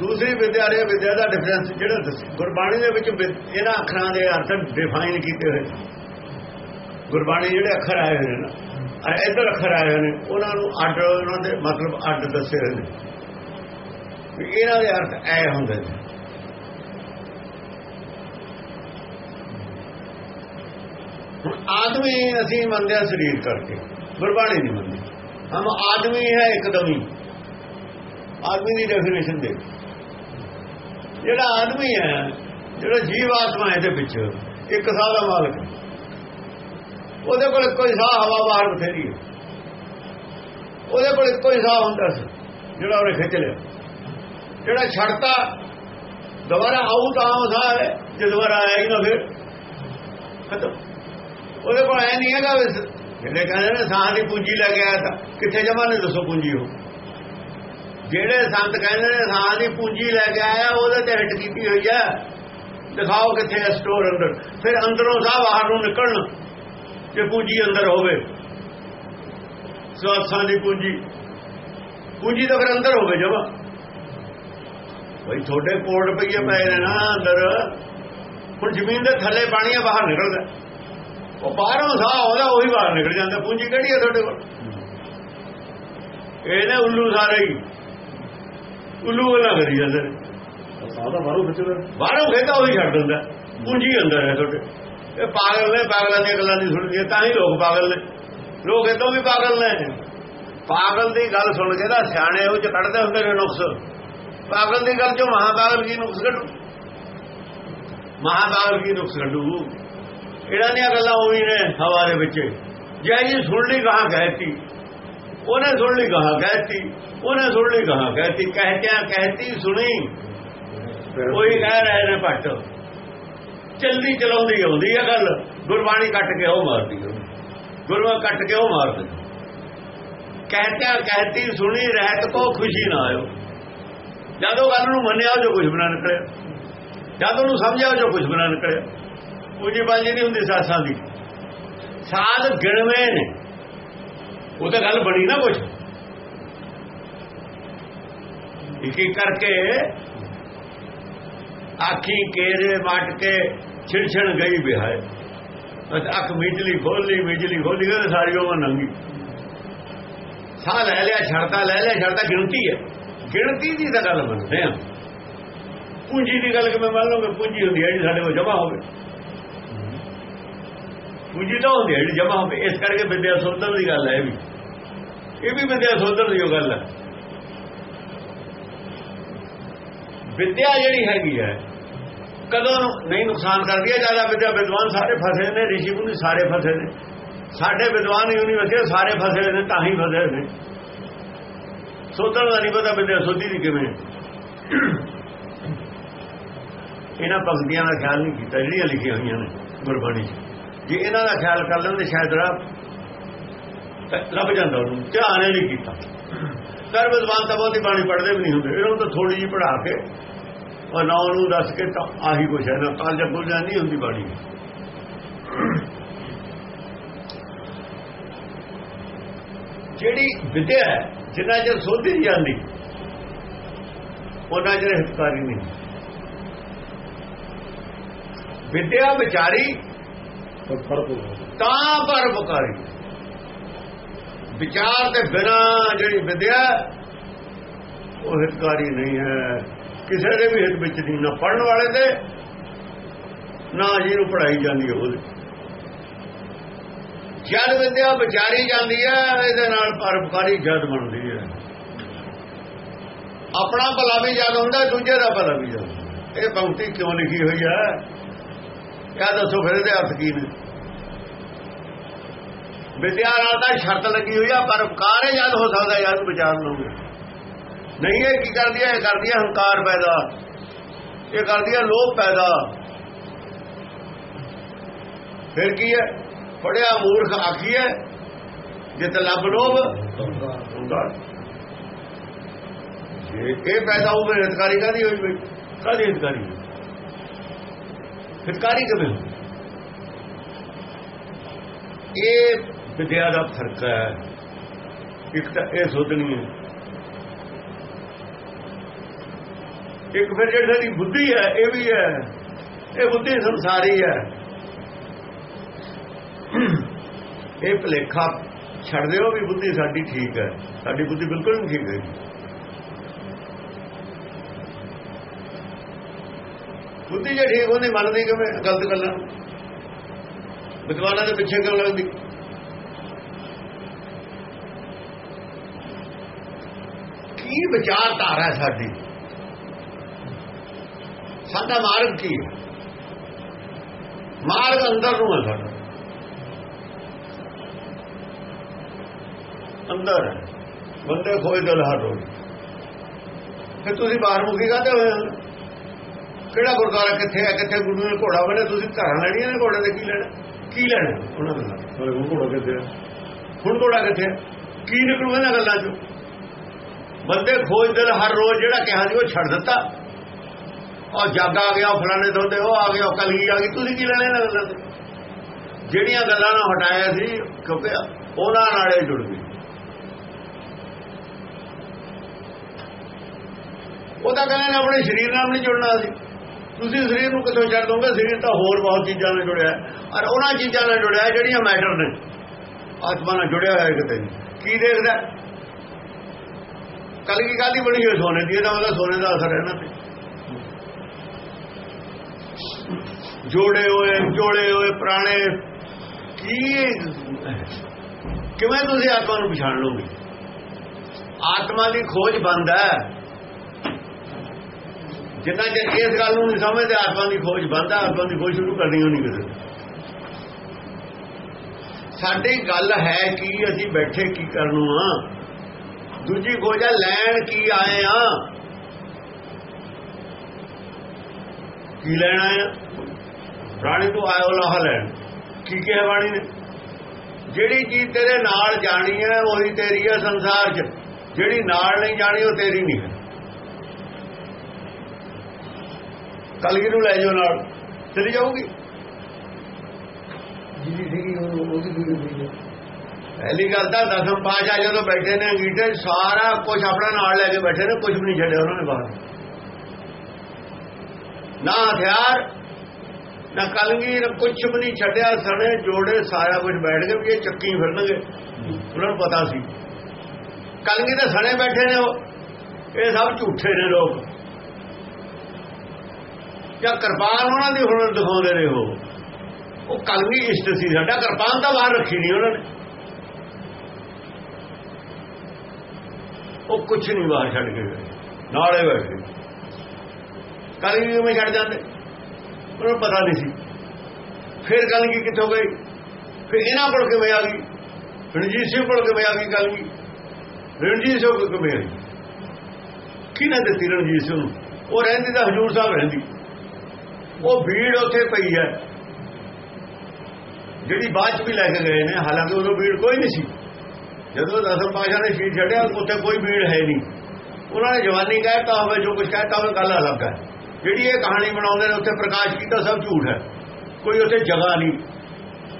ਦੂਸਰੀ ਵਿਦਿਆ ਦੇ ਵਿਦਿਆ ਦਾ ਡਿਫਰੈਂਸ ਜਿਹੜਾ ਦੱਸਿਆ ਗੁਰਬਾਣੀ ਦੇ ਵਿੱਚ ਇਹਨਾਂ ਅੱਖਰਾਂ ਦੇ ਅਰਥ ਡਿਫਾਈਨ ਕੀਤੇ ਹੋਏ ਗੁਰਬਾਣੀ ਜਿਹੜੇ ਅੱਖਰ ਆਏ ਹੋਏ ਨੇ ਨਾ, ਆ ਇੱਧਰ ਅੱਖਰ ਆਏ ਹੋਏ ਨੇ, ਉਹਨਾਂ ਨੂੰ ਅੱਡ, ਉਹਨਾਂ ਦੇ ਮਤਲਬ ਅੱਡ ਦੱਸੇ ਹੋਏ ਨੇ। ਇਹਨਾਂ ਦੇ ਅਰਥ ਐ ਹੁੰਦੇ ਨੇ। ਹੁਣ ਆਦਮੀ ਅਸੀਂ ਮੰਨਦੇ ਹਾਂ ਸਰੀਰ ਕਰਕੇ, ਗੁਰਬਾਣੀ ਨਹੀਂ ਮੰਨਦੇ। ਹਮ ਆਦਮੀ ਹੈ ਇੱਕਦਮੀ ਆਦਮੀ ਦੀ ਡੈਫੀਨੇਸ਼ਨ ਦੇ ਜਿਹੜਾ ਆਦਮੀ ਹੈ, ਜਿਹੜਾ ਜੀਵ ਆਤਮਾ ਇਹਦੇ ਵਿੱਚ ਇੱਕ ਸਾਹ ਦਾ ਮਾਲਕ। ਉਹਦੇ ਕੋਲ ਕੋਈ ਸਾਹ, ਹਵਾ ਬਾਹਰ ਬਥੇਰੀ ਹੈ। ਉਹਦੇ ਕੋਲ ਕੋਈ ਸਾਹ ਹੁੰਦਾ ਸੀ, ਜਿਹੜਾ ਉਹਨੇ ਖਿੱਚ ਲਿਆ। ਜਿਹੜਾ ਛੱਡਤਾ, ਦੁਬਾਰਾ ਆਉ ਤਾਂ ਆਉ ਸਾਹ ਜੇ ਦੁਬਾਰਾ ਆਇਆ ਨਾ ਫਿਰ। ਖਤਮ। ਉਹਦੇ ਕੋਲ ਐ ਨਹੀਂ ਹੈਗਾ ਜਿਹੜੇ ਕਹਿੰਦੇ ਨੇ ਸਾਹ ਦੀ ਪੂੰਜੀ ਲੈ ਕੇ ਆਇਆ ਤਾਂ, ਕਿੱਥੇ ਜਮਾ ਨੇ ਦੱਸੋ ਪੂੰਜੀ ਉਹ? ਜਿਹੜੇ ਸੰਤ ਕਹਿੰਦੇ ਨੇ ਸਾਹ ਦੀ ਪੂੰਜੀ ਲੈ ਕੇ ਆਇਆ ਉਹਦੇ ਤੇ ਹਿੱਟ ਕੀਤੀ ਹੋਈ ਹੈ ਦਿਖਾਓ ਕਿੱਥੇ ਹੈ ਸਟੋਰ ਅੰਦਰ। ਫਿਰ ਅੰਦਰੋਂ ਸਾਹ ਬਾਹਰ ਨੂੰ ਨਿਕਲਣ ਜੇ ਪੂੰਜੀ ਅੰਦਰ ਹੋਵੇ। ਸਵਾਸਾਂ ਦੀ ਪੂੰਜੀ। ਪੂੰਜੀ ਤਾਂ ਫਿਰ ਅੰਦਰ ਹੋਵੇ ਜਮਾ। ਬਈ ਤੁਹਾਡੇ ਕੋਲ ਰੁਪਈਏ ਪਏ ਨੇ ਨਾ ਅੰਦਰ। ਹੁਣ ਜ਼ਮੀਨ ਦੇ ਥੱਲੇ ਪਾਣੀ ਆ ਬਾਹਰ ਨਿਕਲਦਾ। ਉਹ ਬਾਹਰੋਂ ਸਾਹ ਆਉਂਦਾ ਉਹੀ ਬਾਹਰ ਨਿਕਲ ਜਾਂਦਾ। ਪੂੰਜੀ ਕਿਹੜੀ ਹੈ ਤੁਹਾਡੇ ਕੋਲ? ਇਹਨੇ ਉੱਲੂ ਸਾਰੇ ਹੀ। ਉੱਲੂ ਵਾਲਾ ਕਰੀ ਜਾਂਦੇ ਸਾਦਾ ਬਾਹਰੋਂ ਖਿੱਚਦਾ ਬਾਹਰੋਂ ਖੇਤਾ ਉਹੀ ਛੱਡ ਦਿੰਦਾ। ਪੂੰਜੀ ਅੰਦਰ ਹੈ ਤੁਹਾਡੇ। ਇਹ ਪਾਗਲ ਨੇ ਪਾਗਲਾਂ ਦੀਆਂ ਗੱਲਾਂ ਨਹੀਂ ਸੁਣਦੀਆਂ ਤਾਂ ਹੀ ਲੋਕ ਪਾਗਲ ਨੇ। ਲੋਕ ਇਦੋਂ ਵੀ ਪਾਗਲ ਨੇ। ਪਾਗਲ ਦੀ ਗੱਲ ਸੁਣ ਕੇ ਨਾ ਸਿਆਣੇ ਉਹ ਚ ਕੱਢਦੇ ਹੁੰਦੇ ਨੇ ਨੁਕਸ। ਪਾਗਲ ਦੀ ਗੱਲ ਚੋਂ ਮਹਾਪਾਗਲ ਕੀ ਨੁਕਸ ਕੱਢੂ? ਮਹਾਪਾਗਲ ਕੀ ਨੁਕਸ ਕੱਢੂ? ਇਹਨਾਂ ਦੀਆਂ ਗੱਲਾਂ ਉਹੀ ਨੇ ਹਵਾ ਦੇ ਵਿੱਚ। ਜੈ ਜੀ ਸੁਣ ਲਈ ਕਹਾਂ ਕਹਿਤੀ। ਉਹਨੇ ਸੁਣ ਲਈ ਕਹਾ ਕਹਿਤੀ, ਉਹਨੇ ਸੁਣ ਲਈ ਕਹਾ ਕਹਿਤੀ, ਕਹਿਤਿਆਂ ਕਹਿਤੀ ਸੁਣੀ। ਕੋਈ ਕਹਿ ਰਹੇ ਨੇ ਭੱਟ। ਚੱਲਦੀ ਚਲਾਉਂਦੀ ਆਉਂਦੀ ਹੈ ਗੱਲ, ਗੁਰਬਾਣੀ ਕੱਟ ਕੇ ਉਹ ਮਾਰਦੀ ਹੈ ਗੁਰਬਾਣੀ ਕੱਟ ਕੇ ਉਹ ਮਾਰਦੀ ਕਹਿਤਿਆਂ ਕਹਿਤੀ ਸੁਣੀ, ਰਹਿਤ ਕੋ ਖੁਸ਼ੀ ਨਾ ਆਇਓ। ਜਦੋਂ ਗੱਲ ਨੂੰ ਮੰਨਿਆ ਜੋ ਕੁਝ ਬਣਾ ਨਿਕਲਿਆ। ਜਦੋਂ ਨੂੰ ਸਮਝਿਆ ਜੋ ਕੁਝ ਬਣਾ ਨਿਕਲਿਆ। ਪੂਜੀ ਬਾਜੀ ਨਹੀਂ ਹੁੰਦੀ ਸਾਸਾਂ ਦੀ। ਸਾਧ ਗਿਣਵੇਂ ਨੇ। ਉਹ ਤਾਂ ਗੱਲ ਬਣੀ ਨਾ ਕੁਝ ਇੱਕ ਇੱਕ ਕਰਕੇ ਆਖੀ ਕੇਰੇ ਮਟ ਕੇ ਛਿੜਛੜ ਗਈ ਬਿਹਾਏ ਬਸ ਅੱਖ ਮਿਜਲੀ ਖੋਲੀ ਮਿਜਲੀ ਖੋਲੀ ਗਏ ਸਾਰੀ ਉਹ ਨੰਗੀ। ਸਾਹ ਲੈ ਲਿਆ ਛੜਦਾ ਲੈ ਲਿਆ ਛੜਦਾ ਗਿਣਤੀ ਹੈ। ਗਿਣਤੀ ਦੀ ਤਾਂ ਗੱਲ ਮੰਨਦੇ ਆ ਪੂੰਜੀ ਦੀ ਗੱਲ ਕਿਵੇਂ ਮੰਨ ਲਓਗੇ? ਪੂੰਜੀ ਹੁੰਦੀ ਹੈ ਜਿਹੜੀ ਸਾਡੇ ਕੋਲ ਜਮਾ ਹੋਵੇ। ਪੂੰਜੀ ਤਾਂ ਹੁੰਦੀ ਹੈ ਜਿਹੜੀ ਜਮਾ ਹੋਵੇ। ਇਸ ਕਰਕੇ ਵਿਦਿਆ ਸੋਧਣ ਦੀ ਗੱਲ ਹੈ ਇਹ ਵੀ। ਇਹ ਵੀ ਵਿਦਿਆ ਸੋਧਣ ਦੀ ਉਹ ਗੱਲ ਹੈ। ਵਿਦਿਆ ਜਿਹੜੀ ਹੈਗੀ ਹੈ, ਕਦੋਂ ਨਹੀਂ ਨੁਕਸਾਨ ਕਰਦੀ ਹੈ ਜ਼ਿਆਦਾ ਵਿਦਿਆ ਵਿਦਵਾਨ ਸਾਰੇ ਫਸੇ ਨੇ, ਰਿਸ਼ੀ ਮੁਨੀ ਸਾਰੇ ਫਸੇ ਨੇ। ਸਾਡੇ ਵਿਦਵਾਨ ਯੂਨੀਵਰਸਿਟੀ ਸਾਰੇ ਫਸੇ ਨੇ, ਤਾਂ ਹੀ ਫਸੇ ਨੇ। ਸੋਧਣ ਦਾ ਨਹੀਂ ਪਤਾ ਵਿਦਿਆ ਸੋਧੀ ਦੀ ਕਿਵੇਂ ਇਹਨਾਂ ਪੰਕਤੀਆਂ ਦਾ ਖਿਆਲ ਨਹੀਂ ਕੀਤਾ, ਜਿਹੜੀਆਂ ਲਿਖੀਆਂ ਹੋਈਆਂ ਨੇ ਗੁਰਬਾਣੀ 'ਚ। ਜੇ ਇਹਨਾਂ ਦਾ ਖਿਆਲ ਕਰ ਲੈਂਦੇ ਸ਼ਾਇਦ ਰੱਬ ਲੱਭ ਜਾਂਦਾ ਉਹਨੂੰ ਧਿਆਨ ਹੀ ਨਹੀਂ ਕੀਤਾ। ਕਰ ਵਿਦਵਾਨ ਤਾਂ ਬਹੁਤੀ ਬਾਣੀ ਪੜ੍ਹਦੇ ਵੀ ਨਹੀਂ ਹੁੰਦੇ। ਇਹਨਾਂ ਨੂੰ ਤਾਂ ਥੋੜੀ ਜਿਹੀ ਪੜ੍ਹਾ ਕੇ ਉਹ ਨਾ ਉਹਨੂੰ ਦੱਸ ਕੇ ਤਾਂ ਆਹੀ ਕੁਛ ਹੈ ਨਾ ਤਾਂ ਜੱਗੂ ਨਹੀਂ ਹੁੰਦੀ ਬਾਣੀ। ਜਿਹੜੀ ਵਿਦਿਆ ਜਿੰਨਾ ਚਿਰ ਸੋਧੀ ਨਹੀਂ ਜਾਂਦੀ ਉਹਨਾਂ ਚਿਰ ਹਿਤਕਾਰੀ ਨਹੀਂ। ਵਿਦਿਆ ਵਿਚਾਰੀ ਤਾਂ ਪਰਉਪਕਾਰੀ ਵਿਚਾਰ ਦੇ ਬਿਨਾ ਜਿਹੜੀ ਵਿਦਿਆ ਉਹ ਹਿਤਕਾਰੀ ਨਹੀਂ ਹੈ। ਕਿਸੇ ਦੇ ਵੀ ਹਿੱਤ ਵਿੱਚ ਨਹੀਂ, ਨਾ ਪੜਨ ਵਾਲੇ ਦੇ ਨਾ ਜਿਹਨੂੰ ਪੜਾਈ ਜਾਂਦੀ ਹੈ, ਉਹਦੇ। ਜਦ ਵਿਦਿਆ ਵਿਚਾਰੀ ਜਾਂਦੀ ਹੈ, ਇਹਦੇ ਨਾਲ ਪਰਉਪਕਾਰੀ ਜਦ ਬਣਦੀ ਹੈ। ਆਪਣਾ ਭਲਾ ਵੀ ਜਦ ਹੁੰਦਾ, ਦੂਜੇ ਦਾ ਭਲਾ ਵੀ ਜਦ ਇਹ ਪੰਕਤੀ ਕਿਉਂ ਲਿਖੀ ਹੋਈ ਹੈ? ਇਹ ਦੱਸੋ ਫਿਰ ਇਹਦੇ ਅਰਥ ਕੀ ਨੇ? ਵਿਦਿਆ ਨਾਲ ਤਾਂ ਸ਼ਰਤ ਲੱਗੀ ਹੋਈ ਆ ਪਰ ਉਪਕਾਰ ਹੀ ਜਦ ਹੋ ਸਕਦਾ ਯਾਰ ਵਿਚਾਰ ਲਓਗੇ ਨਹੀਂ ਇਹ ਕੀ ਕਰਦੀ ਹੈ ਇਹ ਕਰਦੀ ਹੈ ਹੰਕਾਰ ਪੈਦਾ। ਇਹ ਕਰਦੀ ਹੈ ਲੋਭ ਪੈਦਾ। ਫਿਰ ਕੀ ਹੈ? ਪੜਿਆ ਮੂਰਖ ਆਖੀ ਹੈ ਜਿਤ ਲੱਭ ਲੋਭ ਹੁੰਦਾ ਜੇ ਇਹ ਪੈਦਾ ਹੋਵੇ ਹਿਤਕਾਰੀ ਕਾਦੀ ਹੋਈ ਬਈ? ਕਾਦੀ ਹਿਤਕਾਰੀ? ਹਿਤਕਾਰੀ ਹੋਈ? ਇਹ ਵਿਦਿਆ ਦਾ ਫ਼ਰਕ ਹੈ। ਇੱਕ ਤਾਂ ਇਹ ਸੋਧਣੀ ਹੈ। ਇੱਕ ਫਿਰ ਜਿਹੜੀ ਸਾਡੀ ਬੁੱਧੀ ਹੈ, ਇਹ ਵੀ ਹੈ। ਇਹ ਬੁੱਧੀ ਸੰਸਾਰੀ ਹੈ। ਇਹ ਭਲੇਖਾ ਛੱਡ ਦਿਓ ਵੀ ਬੁੱਧੀ ਸਾਡੀ ਠੀਕ ਹੈ। ਸਾਡੀ ਬੁੱਧੀ ਬਿਲਕੁਲ ਨਹੀਂ ਠੀਕ ਹੈ ਬੁੱਧੀ ਜੇ ਠੀਕ ਹੁੰਦੀ ਮੰਨਦੀ ਕਿਵੇਂ? ਗਲਤ ਗੱਲਾਂ। ਵਿਦਵਾਨਾਂ ਦੇ ਪਿੱਛੇ ਕਿਉਂ ਲੱਗਦੀ? ਕੀ ਵਿਚਾਰਧਾਰਾ ਹੈ ਸਾਡੀ ਸਾਡਾ ਮਾਰਗ ਕੀ ਹੈ ਮਾਰਗ ਅੰਦਰ ਨੂੰ ਹੈ ਸਾਡਾ ਅੰਦਰ ਹੈ ਬੰਦੇ ਖੋਏ ਦਿਲ ਹਰ ਰੋਜ਼ ਫਿਰ ਤੁਸੀਂ ਬਾਹਰ ਮੁਖੀ ਕਾਹਦੇ ਹੋਏ ਹੋ ਕਿਹੜਾ ਗੁਰਦੁਆਰਾ ਕਿੱਥੇ ਹੈ ਕਿੱਥੇ ਗੁਰੂ ਨੇ ਘੋੜਾ ਬਣੇ ਤੁਸੀਂ ਘਰਾਂ ਲੈਣੀਆਂ ਨੇ ਘੋੜੇ ਦੇ ਕੀ ਲੈਣਾ ਕੀ ਲੈਣਾ ਉਹਨਾਂ ਦਾ ਸਾਰੇ ਉਹ ਘੋੜਾ ਕਿੱਥੇ ਆ ਹੁਣ ਘੋੜਾ ਕਿੱਥੇ ਹੈ? ਕੀ ਨਿਕਲੂ ਇਹਨਾਂ ਗੱਲਾਂ ਚੋਂ ਬੰਦੇ ਖੋਜ ਦਿਲ ਹਰ ਰੋਜ਼ ਜਿਹੜਾ ਕਿਹਾ ਸੀ ਉਹ ਛੱਡ ਦਿੱਤਾ। ਔਰ ਜੱਗ ਆ ਗਿਆ, ਉਹ ਫਲਾਣੇ ਤੋਂ ਉਹ ਆ ਗਿਆ, ਉਹ ਕਲਗੀ ਆ ਗਈ, ਤੁਸੀਂ ਕੀ ਲੈਣੇ ਇਹਨਾਂ ਗੱਲਾਂ ਤੋਂ? ਜਿਹੜੀਆਂ ਗੱਲਾਂ ਨਾਲ ਹਟਾਇਆ ਸੀ, ਕਿਉਂਕਿ ਉਹਨਾਂ ਨਾਲੇ ਜੁੜ ਗਈ। ਉਹ ਤਾਂ ਕਹਿੰਦੇ ਨੇ ਆਪਣੇ ਸਰੀਰ ਨਾਲ ਨਹੀਂ ਜੁੜਨਾ ਸੀ। ਤੁਸੀਂ ਸਰੀਰ ਨੂੰ ਕਿੱਥੋਂ ਛੱਡ ਦੋਗੇ? ਸਰੀਰ ਤਾਂ ਹੋਰ ਬਹੁਤ ਚੀਜ਼ਾਂ ਨਾਲ ਜੁੜਿਆ। ਹੈ ਔਰ ਉਹਨਾਂ ਚੀਜ਼ਾਂ ਨਾਲ ਜੁੜਿਆ, ਜਿਹੜੀਆਂ ਮੈਟਰ ਨੇ। ਆਤਮਾ ਨਾਲ ਜੁੜਿਆ ਹੋਇਆ ਕਿਤੇ। ਕੀ ਦੇਖਦਾ? ਕਲਗੀ ਕਾਦੀ ਬਣੀ ਹੋਈ ਸੋਨੇ ਦੀ? ਇਹਦਾ ਮਤਲਬ ਸੋਨੇ ਦਾ ਅਸਰ ਹੈ ਨਾ ਤੇ। ਜੋੜੇ ਹੋਏ ਜੋੜੇ ਹੋਏ, ਪੁਰਾਣੇ। ਕੀ ਕਿਵੇਂ ਤੁਸੀਂ ਆਤਮਾ ਨੂੰ ਪਛਾਣ ਲਓਗੇ? ਆਤਮਾ ਦੀ ਖੋਜ ਬੰਦ ਹੈ। ਜਿੰਨਾ ਚਿਰ ਇਸ ਗੱਲ ਨੂੰ ਨਹੀਂ ਸਮਝਦੇ, ਆਤਮਾ ਦੀ ਖੋਜ ਬੰਦ ਹੈ। ਆਤਮਾ ਦੀ ਖੋਜ ਸ਼ੁਰੂ ਕਰਨੀ ਹੋਣੀ ਕਿਸੇ ਨੇ। ਸਾਡੀ ਗੱਲ ਹੈ ਕਿ ਅਸੀਂ ਬੈਠੇ ਕੀ ਕਰਨ ਨੂੰ ਆ? ਦੂਜੀ ਖੋਜ ਖੋਜਾ ਲੈਣ ਕੀ ਆਏ ਆ? ਕੀ ਲੈਣ ਆਏ ਆ? ਰਾਣੀ ਤੋਂ ਆਇਓ ਲਾਹ ਲੈਣ। ਕੀ ਕਿਹਾ ਬਾਣੀ ਨੇ? ਜਿਹੜੀ ਚੀਜ਼ ਤੇਰੇ ਨਾਲ ਜਾਣੀ ਹੈ, ਉਹੀ ਤੇਰੀ ਹੈ ਸੰਸਾਰ 'ਚ। ਜਿਹੜੀ ਨਾਲ ਨਹੀਂ ਜਾਣੀ, ਉਹ ਤੇਰੀ ਨਹੀਂ ਹੈ। ਕਲਗੀ ਨੂੰ ਲੈ ਜਾਓ ਨਾਲ? ਚਲੀ ਜਾਊਗੀ। ਜਿਹਦੀ ਸੀਗੀ, ਉਹ- ਉਹਦੀ ਵੀ ਹੋਈ ਪਹਿਲੀ ਗੱਲ ਤਾਂ ਦਸਮ ਪਾਸ਼ਾ ਜਦੋਂ ਬੈਠੇ ਨੇ ਅੰਗੀਠੇ, ਸਾਰਾ ਕੁਝ ਆਪਣਾ ਨਾਲ ਲੈ ਕੇ ਬੈਠੇ ਨੇ ਕੁਝ ਵੀ ਨਹੀਂ ਛੱਡਿਆ ਉਹਨਾਂ ਨੇ ਬਾਹਰ। ਨਾ ਹਥਿਆਰ, ਨਾ ਕਲਗੀ ਨਾ ਕੁਝ ਵੀ ਨਹੀਂ ਛੱਡਿਆ, ਸਣੇ, ਜੋੜੇ, ਸਾਰਾ ਕੁਝ ਬੈਠ ਕੇ ਵੀ ਇਹ ਚੱਕੀ ਫਿਰਨਗੇ। ਉਹਨਾਂ ਨੂੰ ਪਤਾ ਸੀ। ਕਲਗੀ ਦੇ ਸਣੇ ਬੈਠੇ ਨੇ ਉਹ। ਇਹ ਸਭ ਝੂਠੇ ਨੇ ਲੋਕ। ਜਾਂ ਕਿਰਪਾਨ ਉਹਨਾਂ ਦੀ ਹੁਣ ਦਿਖਾਉਂਦੇ ਨੇ ਉਹ। ਉਹ ਕਲਗੀ ਇਸ਼ਟ ਸੀ ਸਾਡਾ। ਕਿਰਪਾਨ ਤਾਂ ਬਾਹਰ ਰੱਖੀ ਨਹੀਂ ਉਹਨਾਂ ਨੇ। ਉਹ ਕੁਝ ਨਹੀਂ ਬਾਹਰ ਛੱਡ ਕੇ ਗਏ। ਨਾਲੇ ਬੈਠੇ। ਵੀ ਕਿਵੇਂ ਛੱਡ ਜਾਂਦੇ। ਉਹਨਾਂ ਨੂੰ ਪਤਾ ਨਹੀਂ ਸੀ। ਫਿਰ ਕਲਗੀ ਕਿੱਥੋਂ ਗਈ? ਫਿਰ ਇਹਨਾਂ ਕੋਲ ਕਿਵੇਂ ਆ ਗਈ? ਰਣਜੀਤ ਸਿੰਘ ਕੋਲ ਕਿਵੇਂ ਆ ਗਈ ਕਲਗੀ ਰਣਜੀਤ ਸਿੰਘ ਕੋਲ ਕਿਵੇਂ ਗਈ? ਕਿਹਨੇ ਦਿੱਤੀ ਰਣਜੀਤ ਸਿੰਘ ਨੂੰ? ਉਹ ਰਹਿੰਦੀ ਤਾਂ ਹਜੂਰ ਸਾਹਿਬ ਰਹਿੰਦੀ। ਉਹ ਭੀੜ ਉੱਥੇ ਪਈ ਹੈ। ਜਿਹੜੀ ਬਾਅਦ ਚ ਵੀ ਲੈ ਕੇ ਗਏ ਨੇ, ਹਾਲਾਂਕਿ ਉਦੋਂ ਭੀੜ ਕੋਈ ਨਹੀਂ ਸੀ। ਜਦੋਂ ਦਸਮ ਪਾਸ਼ਾ ਨੇ ਸ਼ੀਟ ਛੱਡਿਆ, ਉੱਥੇ ਕੋਈ ਭੀੜ ਹੈ ਨਹੀਂ। ਉਹਨਾਂ ਨੇ ਜਵਾਨੀ ਕਹਿਤਾ ਹੋਵੇ, ਜੋ ਕੁਝ ਕਹਿਤਾ ਹੋਵੇ, ਗੱਲ ਅਲੱਗ ਹੈ। ਜਿਹੜੀ ਇਹ ਕਹਾਣੀ ਬਣਾਉਂਦੇ ਨੇ, ਉੱਥੇ ਪ੍ਰਕਾਸ਼ ਕੀਤਾ, ਸਭ ਝੂਠ ਹੈ। ਕੋਈ ਉੱਥੇ ਜਗ੍ਹਾ ਨਹੀਂ,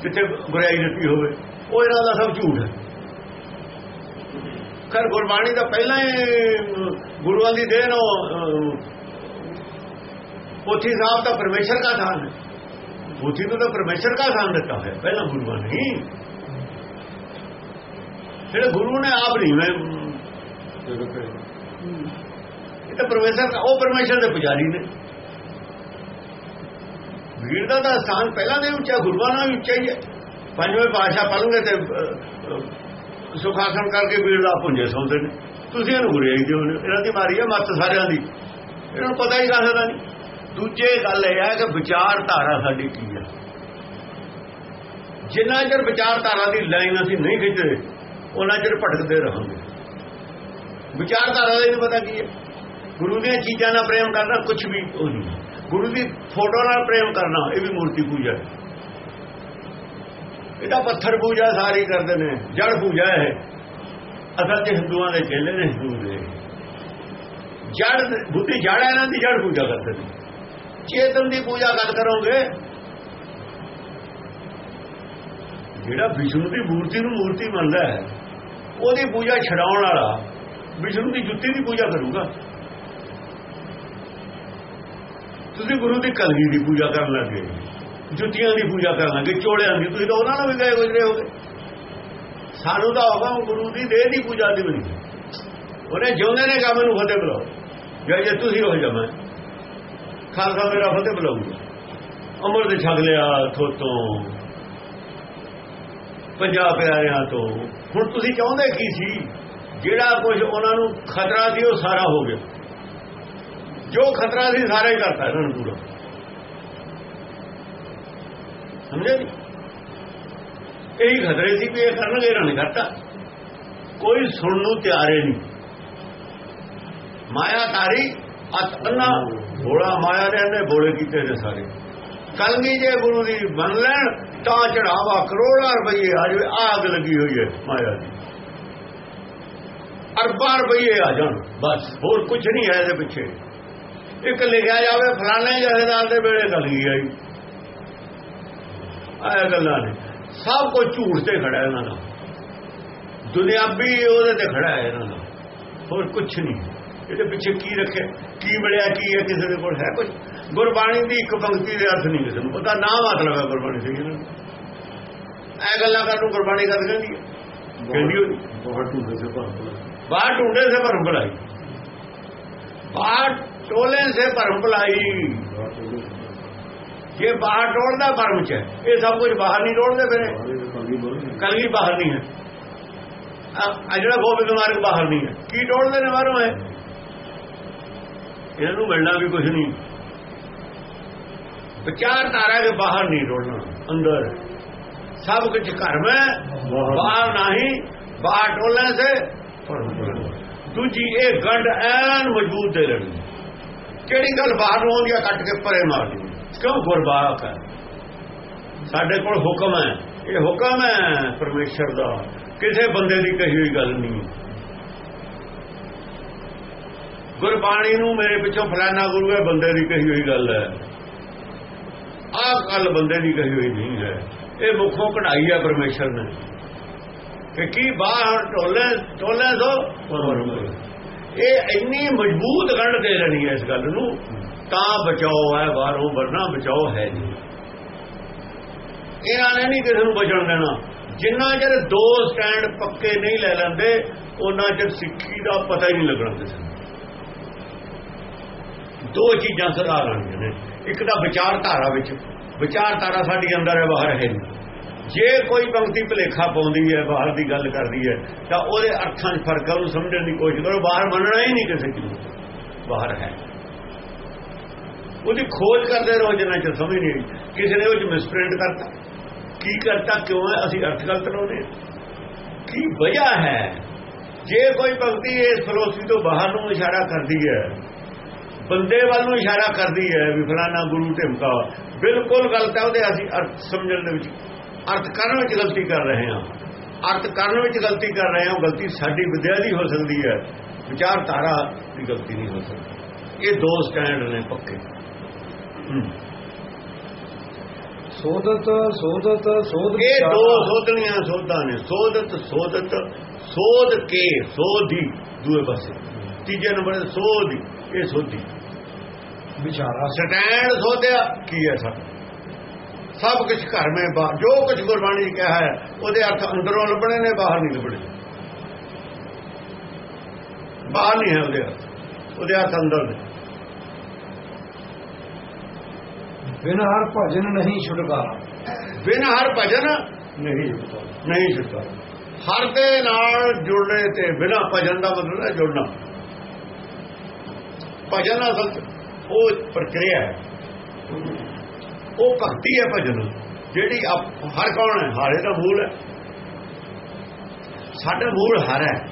ਜਿੱਥੇ ਬੁਰਾਈ ਦਿੱਤੀ ਹੋਵੇ। ਉਹ ਇਹਨਾਂ ਦਾ ਸਭ ਝੂਠ ਹੈ। ਕਰ ਗੁਰਬਾਣੀ ਦਾ ਪਹਿਲਾਂ ਹੀ ਗੁਰੂਆਂ ਦੀ ਦੇਣ, ਉਹ ਪੋਥੀ ਸਾਹਿਬ ਤਾਂ ਪਰਮੇਸ਼ਰ ਦਾ ਥਾਨ ਹੈ। ਪੋਥੀ ਨੂੰ ਤਾਂ ਪਰਮੇਸ਼ਰ ਦਾ ਥਾਨ ਦਿੱਤਾ ਹੈ ਪਹਿਲਾਂ ਗੁਰੂਆਂ ਨੇ। ਜਿਹੜੇ ਗੁਰੂ ਨੇ ਆਪ ਨਹੀਂ ਮੈਂ ਇਹ ਤਾਂ ਪਰਮੇਸ਼ਰ ਉਹ ਪਰਮੇਸ਼ਰ ਦੇ ਪੁਜਾਰੀ ਨੇ। ਵੀਰ ਦਾ ਤਾਂ ਸਥਾਨ ਪਹਿਲਾਂ ਦੇ ਉੱਚਾ, ਗੁਰੂਆਂ ਨਾਲ ਵੀ ਉੱਚਾ ਹੀ ਹੈ। ਪੰਜਵੇਂ ਪਾਸ਼ਾ ਪੜ੍ਹਨਗੇ ਤੇ ਸੁਖਾਸਨ ਕਰਕੇ ਵੀਰ ਦਾ ਪੁੰਜੇ ਸੌਂਦੇ ਨੇ। ਤੁਸੀਂ ਇਹਨੂੰ ਗੁਰਿਆਈ ਦਿਓ ਇਹਨਾਂ ਦੀ ਮਾਰੀ ਹੈ ਮੱਤ ਸਾਰਿਆਂ ਦੀ। ਇਹਨਾਂ ਨੂੰ ਪਤਾ ਹੀ ਕਾਹਦਾ ਦਾ ਨਹੀਂ। ਦੂਜੇ ਗੱਲ ਇਹ ਹੈ ਕਿ ਵਿਚਾਰਧਾਰਾ ਸਾਡੀ ਕੀ ਹੈ? ਜਿੰਨਾ ਚਿਰ ਵਿਚਾਰਧਾਰਾ ਦੀ ਲਾਈਨ ਅਸੀਂ ਨਹੀਂ ਖਿੱਚਦੇ ਉਹਨਾਂ ਚਿਰ ਭਟਕਦੇ ਰਹਾਂਗੇ। ਵਿਚਾਰਧਾਰਾ ਦਾ ਨਹੀਂ ਪਤਾ ਕੀ ਹੈ? ਗੁਰੂ ਦੀਆਂ ਚੀਜ਼ਾਂ ਨਾਲ ਪ੍ਰੇਮ ਕਰਨਾ ਕੁਝ ਵੀ ਉਹ ਨਹੀਂ ਗੁਰੂ ਦੀ ਫੋਟੋ ਨਾਲ ਪ੍ਰੇਮ ਕਰਨਾ, ਇਹ ਵੀ ਮੂਰਤੀ ਪੂਜਾ ਹੈ। ਇਹਦਾ ਪੱਥਰ ਪੂਜਾ ਸਾਰੀ ਕਰਦੇ ਨੇ, ਜੜ ਪੂਜਾ ਹੈ। ਅਸਲ 'ਚ ਹਿੰਦੂਆਂ ਦੇ ਚੇਲੇ ਨੇ, ਹਿੰਦੂ ਦੇ। ਜੜ, ਬੁੱਧੀ ਜੜ ਇਹਨਾਂ ਦੀ ਜੜ ਪੂਜਾ ਕਰਦੇ ਨੇ। ਚੇਤਨ ਦੀ ਪੂਜਾ ਕਰ ਕਰੋਗੇ? ਜਿਹੜਾ ਵਿਸ਼ਨੂੰ ਦੀ ਮੂਰਤੀ ਨੂੰ ਮੂਰਤੀ ਮੰਨਦਾ ਹੈ ਉਹਦੀ ਪੂਜਾ ਛਡਾਉਣ ਵਾਲਾ ਵਿਸ਼ਨੂੰ ਦੀ ਜੁੱਤੀ ਦੀ ਪੂਜਾ ਕਰੂਗਾ। ਤੁਸੀਂ ਗੁਰੂ ਦੀ ਕਲਗੀ ਦੀ ਪੂਜਾ ਕਰਨ ਲੱਗੇ, ਜੁੱਤੀਆਂ ਦੀ ਪੂਜਾ ਕਰਨ ਲੱਗੇ ਚੋੜਿਆਂ ਦੀ, ਤੁਸੀਂ ਤਾਂ ਉਹਨਾਂ ਨਾਲ ਵੀ ਗਏ ਗੁਜਰੇ ਹੋਗੇ। ਸਾਨੂੰ ਤਾਂ ਹੋਗਾ ਗੁਰੂ ਦੀ ਦੇਹ ਦੀ ਪੂਜਾ ਦੀ ਬਣੀ ਉਹਨੇ ਜਿਉਂਦੇ ਨੇ ਕਹਾ ਮੈਨੂੰ ਫਤਿਹ ਬੁਲਾਓ। ਜੇ ਜੇ ਤੁਸੀਂ ਹੋ ਜਾਵਾਂ ਖਾਲਸਾ ਮੇਰਾ ਫਤਿਹ ਬੁਲਾਊਗਾ। ਅਮਰ ਦੇ ਛਕ ਲਿਆ ਥੋਤੋਂ ਪੰਜਾਬ ਪਿਆਰਿਆਂ ਤੋਂ ਹੁਣ ਤੁਸੀਂ ਚਾਹੁੰਦੇ ਕੀ ਸੀ? ਜਿਹੜਾ ਕੁਝ ਉਹਨਾਂ ਨੂੰ ਖਤਰਾ ਸੀ ਉਹ ਸਾਰਾ ਹੋ ਗਿਆ। ਜੋ ਖਤਰਾ ਸੀ ਸਾਰਾ ਹੀ ਕਰਤਾ ਇਹਨਾਂ ਨੂੰ ਪੂਰਾ। ਸਮਝੇ ਨਹੀਂ? ਇਹੀ ਖਤਰੇ ਸੀ ਵੀ ਇਹ ਕਰਨਗੇ ਇਹਨਾਂ ਨੇ ਕਰਤਾ। ਕੋਈ ਸੁਣਨ ਨੂੰ ਤਿਆਰੇ ਨਹੀਂ। ਮਾਇਆ ਤਾਰੀ ਅਤ ਅੰਨਾ ਬੋਲਾ ਮਾਇਆ ਦੇ ਅੰਨੇ ਬੋਲੇ ਕੀਤੇ ਨੇ ਸਾਰੇ। ਕਲਗੀ ਜੇ ਗੁਰੂ ਦੀ ਬਣ ਲੈਣ ਤਾਂ ਚੜਾਵਾ ਕਰੋੜਾਂ ਰੁਪਏ ਆ ਜਾਵੇ, ਆਗ ਲੱਗੀ ਹੋਈ ਹੈ ਮਾਇਆ ਦੀ। ਅਰਬਾਂ ਰੁਪਏ ਆ ਜਾਣ, ਬਸ, ਹੋਰ ਕੁਝ ਨਹੀਂ ਹੈ ਇਹਦੇ ਪਿੱਛੇ। ਇੱਕ ਲਿਖਿਆ ਜਾਵੇ, ਫਲਾਣੇ ਜਹੇਦਾਰ ਦੇ ਵੇਲੇ ਗੱਲ ਕਲਗੀ ਆਈ? ਆਇਆ ਗੱਲਾਂ ਨੇ। ਸਭ ਕੁਝ ਝੂਠ ਤੇ ਖੜਾ ਇਹਨਾਂ ਦਾ। ਦੁਨਿਆਵੀ ਉਹਦੇ ਤੇ ਖੜਾ ਹੈ ਇਹਨਾਂ ਦਾ। ਹੋਰ ਕੁਝ ਨਹੀਂ। ਇਹਦੇ ਪਿੱਛੇ ਕੀ ਰੱਖਿਆ? ਕੀ ਮਿਲਿਆ ਕੀ ਹੈ ਕਿਸੇ ਦੇ ਕੋਲ? ਹੈ ਕੁਝ ਗੁਰਬਾਣੀ ਦੀ ਇੱਕ ਪੰਕਤੀ ਦੇ ਅਰਥ ਨਹੀਂ ਕਿਸੇ ਨੂੰ ਪਤਾ ਨਾ ਮਤਲਬ ਹੈ ਗੁਰਬਾਣੀ ਦੇ ਇਹਨਾਂ ਐ ਗੱਲਾਂ ਕਰਨ ਨੂੰ ਗੁਰਬਾਣੀ ਕਰ ਕਹਿੰਦੀ ਹੋਈ। ਬਹੁਤ ਢੂੰਡੇ ਸੇ ਭਰ ਬਾਹਰ ਢੂੰਡੇ ਸੇ ਭਰਮ ਭਲਾਈ। ਬਾਹਰ ਟੋਲੇ ਸੇ ਭਰਮ ਭਲਾਈ। ਇਹ ਬਾਹਰ ਟੋੜਦਾ ਭਰਮ ਚ। ਇਹ ਸਭ ਕੁਝ ਬਾਹਰ ਨਹੀਂ ਟੋੜਦੇ ਫਿਰ। ਕਲਗੀ ਬਾਹਰ ਨਹੀਂ ਹੈ। ਆ ਜਿਹੜਾ ਗੋਬਿੰਦ ਮਾਰਗ ਬਾਹਰ ਨਹੀਂ ਹੈ। ਕੀ ਟੋੜਦੇ ਨੇ ਬਾਹਰੋਂ ਹੈ ਇਹਨਾਂ ਨੂੰ ਮਿਲਣਾ ਵੀ ਕੁਝ ਨਹੀਂ। ਵਿਚਾਰ ਧਾਰਾ ਦੇ ਬਾਹਰ ਨਹੀਂ ਟੋੜਨਾ ਅੰਦਰ। ਸਭ ਕੁਝ ਘਰ ਮੈਂ ਬਾਹਰ ਨਹੀਂ ਬਾਹਰ ਟੋਲੇ ਸੇ। ਦੂਜੀ ਇਹ ਗੰਢ ਐਨ ਮਜ਼ਬੂਤ ਦੇ ਲੈਣੀ। ਕਿਹੜੀ ਗੱਲ ਬਾਹਰ ਨੂੰ ਆਉਂਦੀ ਆ ਕੱਟ ਕੇ ਪਰੇ ਮਾਰ ਦੀ। ਕਿਉਂ ਗੁਰਬਾਖ ਹੈ? ਸਾਡੇ ਕੋਲ ਹੁਕਮ ਹੈ। ਇਹ ਹੁਕਮ ਹੈ ਪਰਮੇਸ਼ਰ ਦਾ। ਕਿਸੇ ਬੰਦੇ ਦੀ ਕਹੀ ਹੋਈ ਗੱਲ ਨਹੀਂ। ਗੁਰਬਾਣੀ ਨੂੰ ਮੇਰੇ ਪਿੱਛੋਂ ਫਲਾਣਾ ਗੁਰੂ ਹੈ ਬੰਦੇ ਦੀ ਕਹੀ ਹੋਈ ਗੱਲ ਹੈ। ਆਹ ਗੱਲ ਬੰਦੇ ਦੀ ਕਹੀ ਹੋਈ ਨਹੀਂ ਹੈ। ਇਹ ਮੁਖੋਂ ਕਢਾਈ ਹੈ ਪਰਮੇਸ਼ਰ ਨੇ। ਕਿ ਕੀ ਬਾਹਰ ਟੋਲੇ ਟੋਲੇ ਸੋ ਇਹ ਇੰਨੀ ਮਜ਼ਬੂਤ ਗੰਢ ਦੇ ਰਹੀ ਹੈ ਇਸ ਗੱਲ ਨੂੰ ਤਾਂ ਬਚਾਓ ਹੈ ਬਾਹਰੋਂ ਵਰਨਾ ਬਚਾਓ ਹੈ ਨਹੀਂ। ਇਹਨਾਂ ਨੇ ਨਹੀਂ ਕਿਸੇ ਨੂੰ ਬਚਣ ਦੇਣਾ। ਜਿੰਨਾ ਚਿਰ ਦੋ ਸਟੈਂਡ ਪੱਕੇ ਨਹੀਂ ਲੈ ਲੈਂਦੇ ਉਹਨਾਂ ਚਿਰ ਸਿੱਖੀ ਦਾ ਪਤਾ ਹੀ ਨਹੀਂ ਲੱਗਣਾ ਕਿਸੇ ਨੂੰ। ਦੋ ਚੀਜ਼ਾਂ ਸੁਧਾਰ ਆਣੀਆਂ ਨੇ। ਇੱਕ ਤਾਂ ਵਿਚਾਰਧਾਰਾ ਵਿੱਚ ਵਿਚਾਰਧਾਰਾ ਸਾਡੀ ਅੰਦਰ ਹੈ, ਬਾਹਰ ਹੈ ਜੇ ਕੋਈ ਪੰਕਤੀ ਭਲੇਖਾ ਪਾਉਂਦੀ ਹੈ, ਬਾਹਰ ਦੀ ਗੱਲ ਕਰਦੀ ਹੈ, ਤਾਂ ਉਹਦੇ ਅਰਥਾਂ 'ਚ ਫ਼ਰਕ ਹੈ ਸਮਝਣ ਦੀ ਕੋਸ਼ਿਸ਼ ਕਰੋ। ਬਾਹਰ ਮੰਨਣਾ ਹੀ ਨਹੀਂ ਕਿਸੇ ਨੂੰ। ਬਾਹਰ ਹੈ। ਉਹਦੀ ਖੋਜ ਕਰਦੇ ਰਹੋ, ਜਿੰਨਾ ਚਿਰ ਸਮਝ ਨਹੀਂ ਆਈ। ਕਿਸੇ ਨੇ ਉਹ ਚ ਮਿਸਪ੍ਰਿੰਟ ਕਰਤਾ। ਕੀ ਕਰਤਾ, ਕਿਉਂ ਹੈ? ਅਸੀਂ ਅਰਥ ਗਲਤ ਲਾਉਂਦੇ ਕੀ ਵਜ੍ਹਾ ਹੈ? ਜੇ ਕੋਈ ਭਗਤੀ ਇਸ ਫਿਲਾਸਫੀ ਤੋਂ ਬਾਹਰ ਨੂੰ ਇਸ਼ਾਰਾ ਕਰਦੀ ਹੈ ਬੰਦੇ ਵੱਲ ਨੂੰ ਇਸ਼ਾਰਾ ਕਰਦੀ ਹੈ ਵੀ ਫਲਾਣਾ ਗੁਰੂ ਢਿਮਕਾ ਬਿਲਕੁਲ ਗਲਤ ਹੈ ਉਹਦੇ ਅਸੀਂ ਅਰਥ ਸਮਝਣ ਦੇ ਵਿੱਚ ਅਰਥ ਕਰਨ ਵਿੱਚ ਗਲਤੀ ਕਰ ਰਹੇ ਹਾਂ। ਅਰਥ ਕਰਨ ਵਿੱਚ ਗਲਤੀ ਕਰ ਰਹੇ ਹਾਂ ਉਹ ਗਲਤੀ ਸਾਡੀ ਵਿਦਿਆ ਦੀ ਹੋ ਸਕਦੀ ਹੈ। ਵਿਚਾਰਧਾਰਾ ਦੀ ਗਲਤੀ ਨਹੀਂ ਹੋ ਸਕਦੀ। ਇਹ ਦੋ ਸਟੈਂਡ ਨੇ ਪੱਕੇ। ਸੋਧਤ ਸੋਧਤ ਸੋਧ ਇਹ ਦੋ ਸੋਧਣੀਆਂ ਸੋਧਾਂ ਨੇ। ਸੋਧਤ ਸੋਧਤ ਸੋਧ ਕੇ ਸੋਧੀ ਦੂਏ ਪਾਸੇ। ਤੀਜੇ ਨੰਬਰ ਸੋਧੀ ਇਹ ਸੋਧੀ। ਵਿਚਾਰਾ ਸਟੈਂਡ ਸੋਧਿਆ। ਕੀ ਹੈ ਸਭ ਸਭ ਕੁਝ ਘਰ ਮੇ ਬਾਹਰ ਜੋ ਕੁਝ ਗੁਰਬਾਣੀ ਚ ਕਿਹਾ ਹੈ ਉਹਦੇ ਅਰਥ ਅੰਦਰੋਂ ਲੱਭਣੇ ਨੇ ਬਾਹਰ ਨਹੀਂ ਲੱਭਣੇ। ਬਾਹਰ ਨਹੀਂ ਹੈ ਉਹਦੇ ਉਹਦੇ ਅਰਥ ਅੰਦਰ ਨੇ। ਬਿਨ ਹਰ ਭਜਨ ਨਹੀਂ ਛੁਟਕਾਰਾ। ਬਿਨ ਹਰ ਭਜਨ ਨਹੀਂ ਜੁੜਦਾ ਨਹੀਂ ਛੁਟਦਾ ਹਰ ਦੇ ਨਾਲ ਜੁੜਨੇ ਤੇ ਬਿਨਾ ਭਜਨ ਦਾ ਮਤਲਬ ਹੈ ਜੁੜਨਾ। ਭਜਨ ਅਸਲ ਉਹ ਪ੍ਰਕਿਰਿਆ ਉਹ ਭਗਤੀ ਹੈ ਭਜਨ ਜਿਹੜੀ ਹਰ ਕੌਣ ਹੈ, ਹਾਰੇ ਦਾ ਮੂਲ ਹੈ। ਸਾਡਾ ਮੂਲ ਹਰ ਹੈ।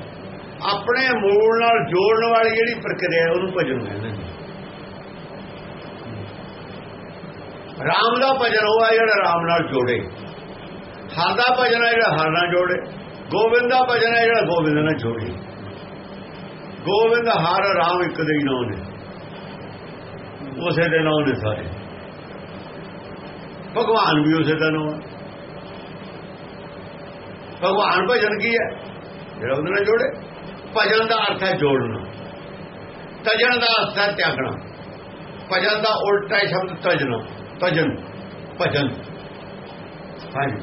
ਆਪਣੇ ਮੂਲ ਨਾਲ ਜੋੜਨ ਵਾਲੀ ਜਿਹੜੀ ਪ੍ਰਕਿਰਿਆ ਹੈ, ਉਹਨੂੰ ਭਜਨ ਕਹਿੰਦੇ ਨੇ। ਰਾਮ ਦਾ ਭਜਨ ਉਹ ਹੈ ਜਿਹੜਾ ਰਾਮ ਨਾਲ ਜੋੜੇ। ਹਰ ਦਾ ਭਜਨ ਹੈ ਜਿਹੜਾ ਹਰ ਨਾਲ ਜੋੜੇ। ਗੋਬਿੰਦ ਦਾ ਭਜਨ ਹੈ ਜਿਹੜਾ ਗੋਬਿੰਦ ਨਾਲ ਜੋੜੇ। ਗੋਬਿੰਦ, ਹਰ, ਰਾਮ ਇੱਕ ਦੇ ਹੀ ਨਾਮ ਨੇ। ਉਸੇ ਦੇ ਨਾਮ ਨੇ ਸਾਰੇ। ਭਗਵਾਨ ਵੀ ਉਸੇ ਦਾ ਨਾਮ ਹੈ ਭਗਵਾਨ ਭਜਨ ਕੀ ਹੈ? ਜਿਹੜਾ ਉਹਦੇ ਨਾਲ ਜੋੜੇ। ਭਜਨ ਦਾ ਅਰਥ ਹੈ ਜੋੜਨਾ। ਤਜਣ ਦਾ ਅਰਥ ਹੈ ਤਿਆਗਣਾ। ਭਜਨ ਦਾ ਉਲਟਾ ਹੈ ਸ਼ਬਦ ਤਜਣਾ ਭਜਨ ਭਜਨ। ਹਾਂਜੀ।